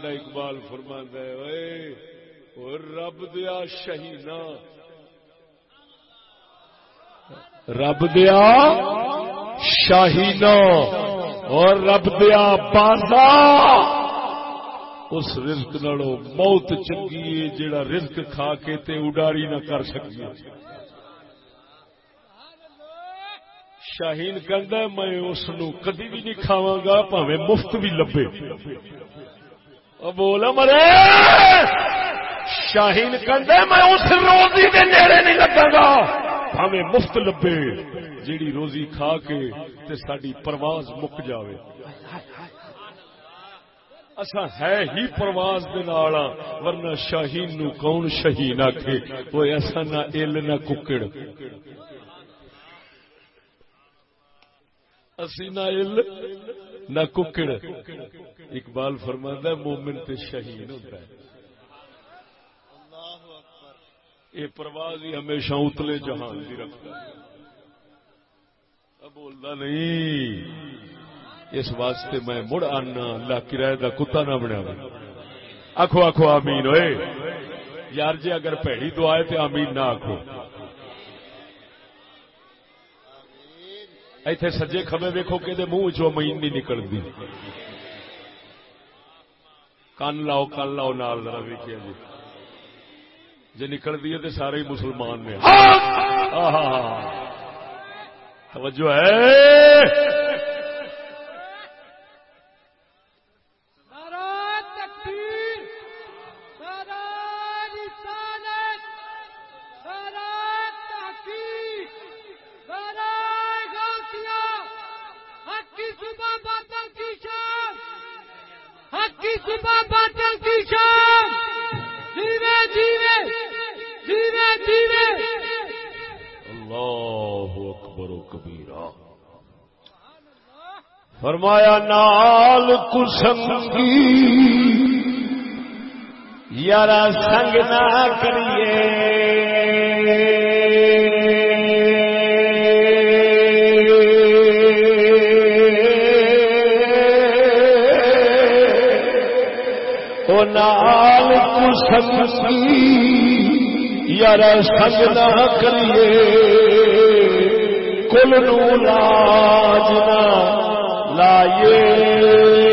اقبال فرماند ہے رب دیا شہیدہ رب دیا شاہینا اور رب دیا بازا اس رزق نڑو موت چنگی ہے جڑا رزق کھا کے تے اڈاری نہ کر سکی شاہین کہہ میں اس کدی بھی نہیں کھاوا گا پاوے مفت بھی لبے۔ بولا مرے! شاہین کہہ میں اس روزی کے نیڑے نہیں لگا گا ہمیں مفت لبے۔ جیڑی روزی کھا کے تے ساری پرواز مک جاوے۔ اصا ہے ہی پرواز دالا ورنہ شاہین نو کون شہین آخ وہ ایسا نہ ایل نہ ککڑ۔ اسی نہ ایل نہ ککڑ۔ اقبال فرماندہ ہے، مومن تے شہین ہوتا ہے۔ یہ پرواز ہی ہمیشہ اتلے جہان کی رکھتا ہے۔ بولتا نہیں، اس واسطے میں مڑ آنا، اللہ کرایہ کا کتا نہ بنیا آخو آخو آمین ہوئے یار جی اگر پیڑی دعا ہے تو آمین نہ آخو ایتھے سجے کھبے ویکو کہ منہ چو امین نہیں نکلتی کن لاؤ کان لاؤ، نال ذرا ویکھیا جی۔ جے نکلتی ہے تو سارے ہی مسلمان نے۔ توجہ ہے۔ فرمایا، نال کسنگی یار سنگ نہ کریے۔ نال کسنگی یار سنگ نہ کریے۔ کل نو لاج نہ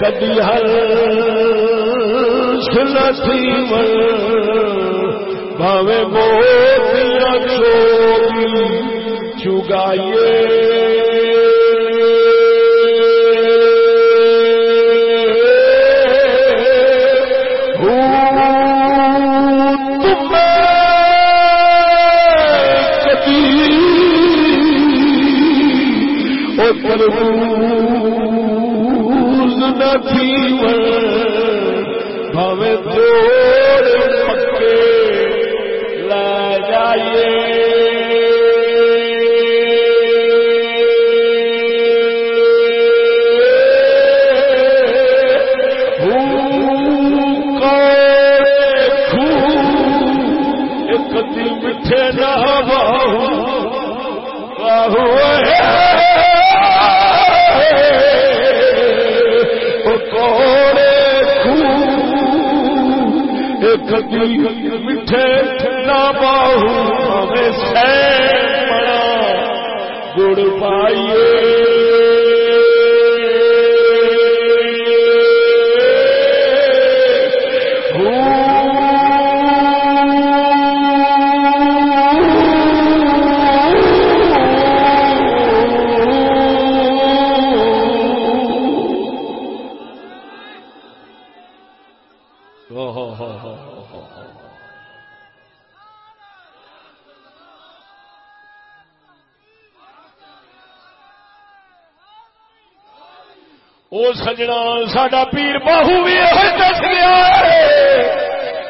کدی ہر سلسی بھاوے موتیاں چوری چگائیے۔ لكم گئی میٹھے نہ باہو ہمیں سین بڑا گڑ پائیے۔ سجنا ساڈا پیر باہو بھی یہ دس گیا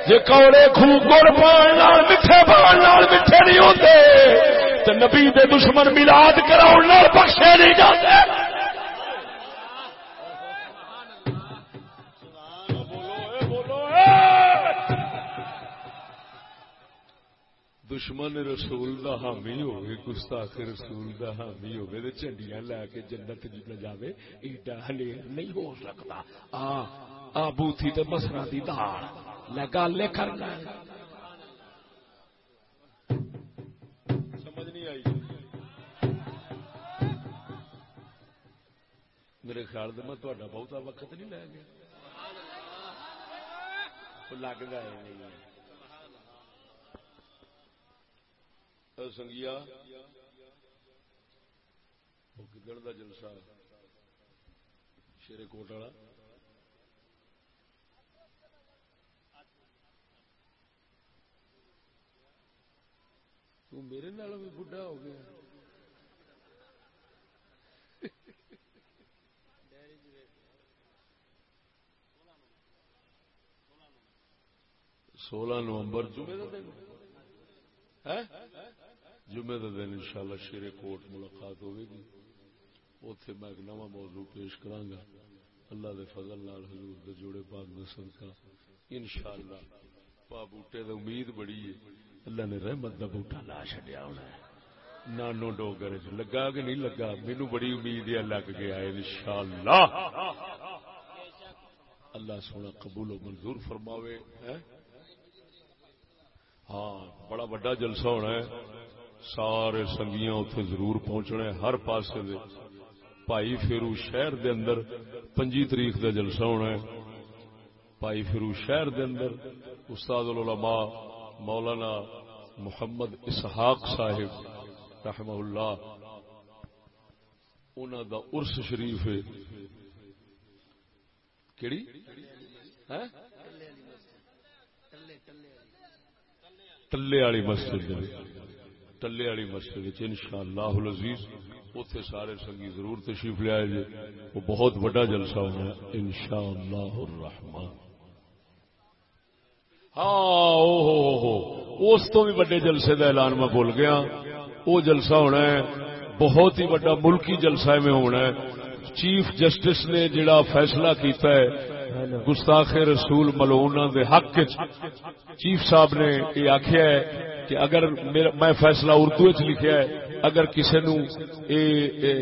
جی کوڑے خو گڑ پان میٹھے پان میٹھے نہیں ہوتے تو نبی دے دشمن ملاد کراؤ بخشے نہیں جاتے دشمن رسول دا حامی ہوئے گستاخ رسول دا حامی ہوئے تے چنڈیاں لے کے جنت نہ جاوے، ایڈا ہلیر نہیں ہو سکتا۔ آ آ بوتھی تے مسرا دی دال لگا لے کرنا سمجھ نہیں آئی۔ میرے خیال میں تھوڑا بہتا وقت نہیں لے گیا۔ لگ گئے نہیں۔ سنگیا گڑ کا جلسہ شیر کوٹ والا میرے نال بھی بڑھا ہو گیا سولہ نومبر جمعے کا دن ہے جمعے کا دن ان شاء اللہ شیر کوٹ ملاقات ہوئے گی اتے میں ایک نواں موضوع پیش کرا گا اللہ دے فضل نال حضور دے جوڑے پاک میں صدقہ۔ ان شاء اللہ پا بوٹے دے امید بڑی ہے۔ اللہ نے رحمت دا بوٹا لا چڈیا ہونا ہے۔ نانو ڈوگر لگا کہ نہیں لگا؟ مینو بڑی امید ہے لگ گیا ان شاء اللہ اللہ سونا قبول و منظور فرماوے ہاں بڑا بڑا جلسہ ہونا ہے۔ سارے سنگیاں اتنے ضرور پہنچنا ہر پاس پائی فیرو شہر دے اندر پنجی تاریخ دا جلسہ ہونا ہے۔ پائی فیرو شہر دے اندر استاد العلماء مولانا محمد اسحاق صاحب رحمہ اللہ انہوں دا عرس شریف ہے۔ کیڑی؟ ہاں؟ ٹلے والی مسجد۔ ٹلے والی مسجد ان شاء اللہ عزیز اتنے سارے سنگی ضرور تشریف لیا جی وہ بہت بڑا جلسہ ہونا ان شاء اللہ ہاں اس تو بھی بڑے جلسے کا اعلان میں بول گیا۔ وہ جلسہ ہونا ہے، بہت ہی بڑا ملکی جلسہ میں ہونا ہے۔ چیف جسٹس نے جڑا فیصلہ کیتا ہے گستاخ رسول ملونا دے حق چیف صاحب نے یہ آخیا ہے کہ اگر میں فیصلہ اردو چ لکھا ہے، اگر کسی نو اے اے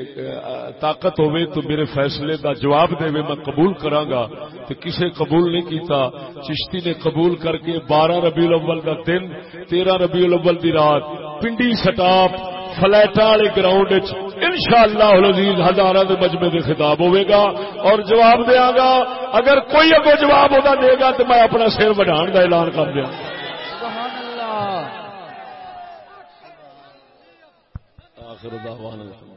طاقت ہوے تو میرے فیصلے دا جواب دے میں قبول کراں گا تو کسے قبول نہیں کیتا، چشتی نے قبول کر کے بارہ ربیع الاول دا دن، تیرہ ربیع الاول دی رات، پنڈی سٹاپ فلیٹا والے گراؤنڈ ان شاء اللہ ہزار مجمے کے خطاب ہوئے گا اور جواب دیا گا اگر کوئی اگو جواب ہوتا دے گا تو میں اپنا سر بڑھان کا اعلان کر دیا۔ آخر دعوانا۔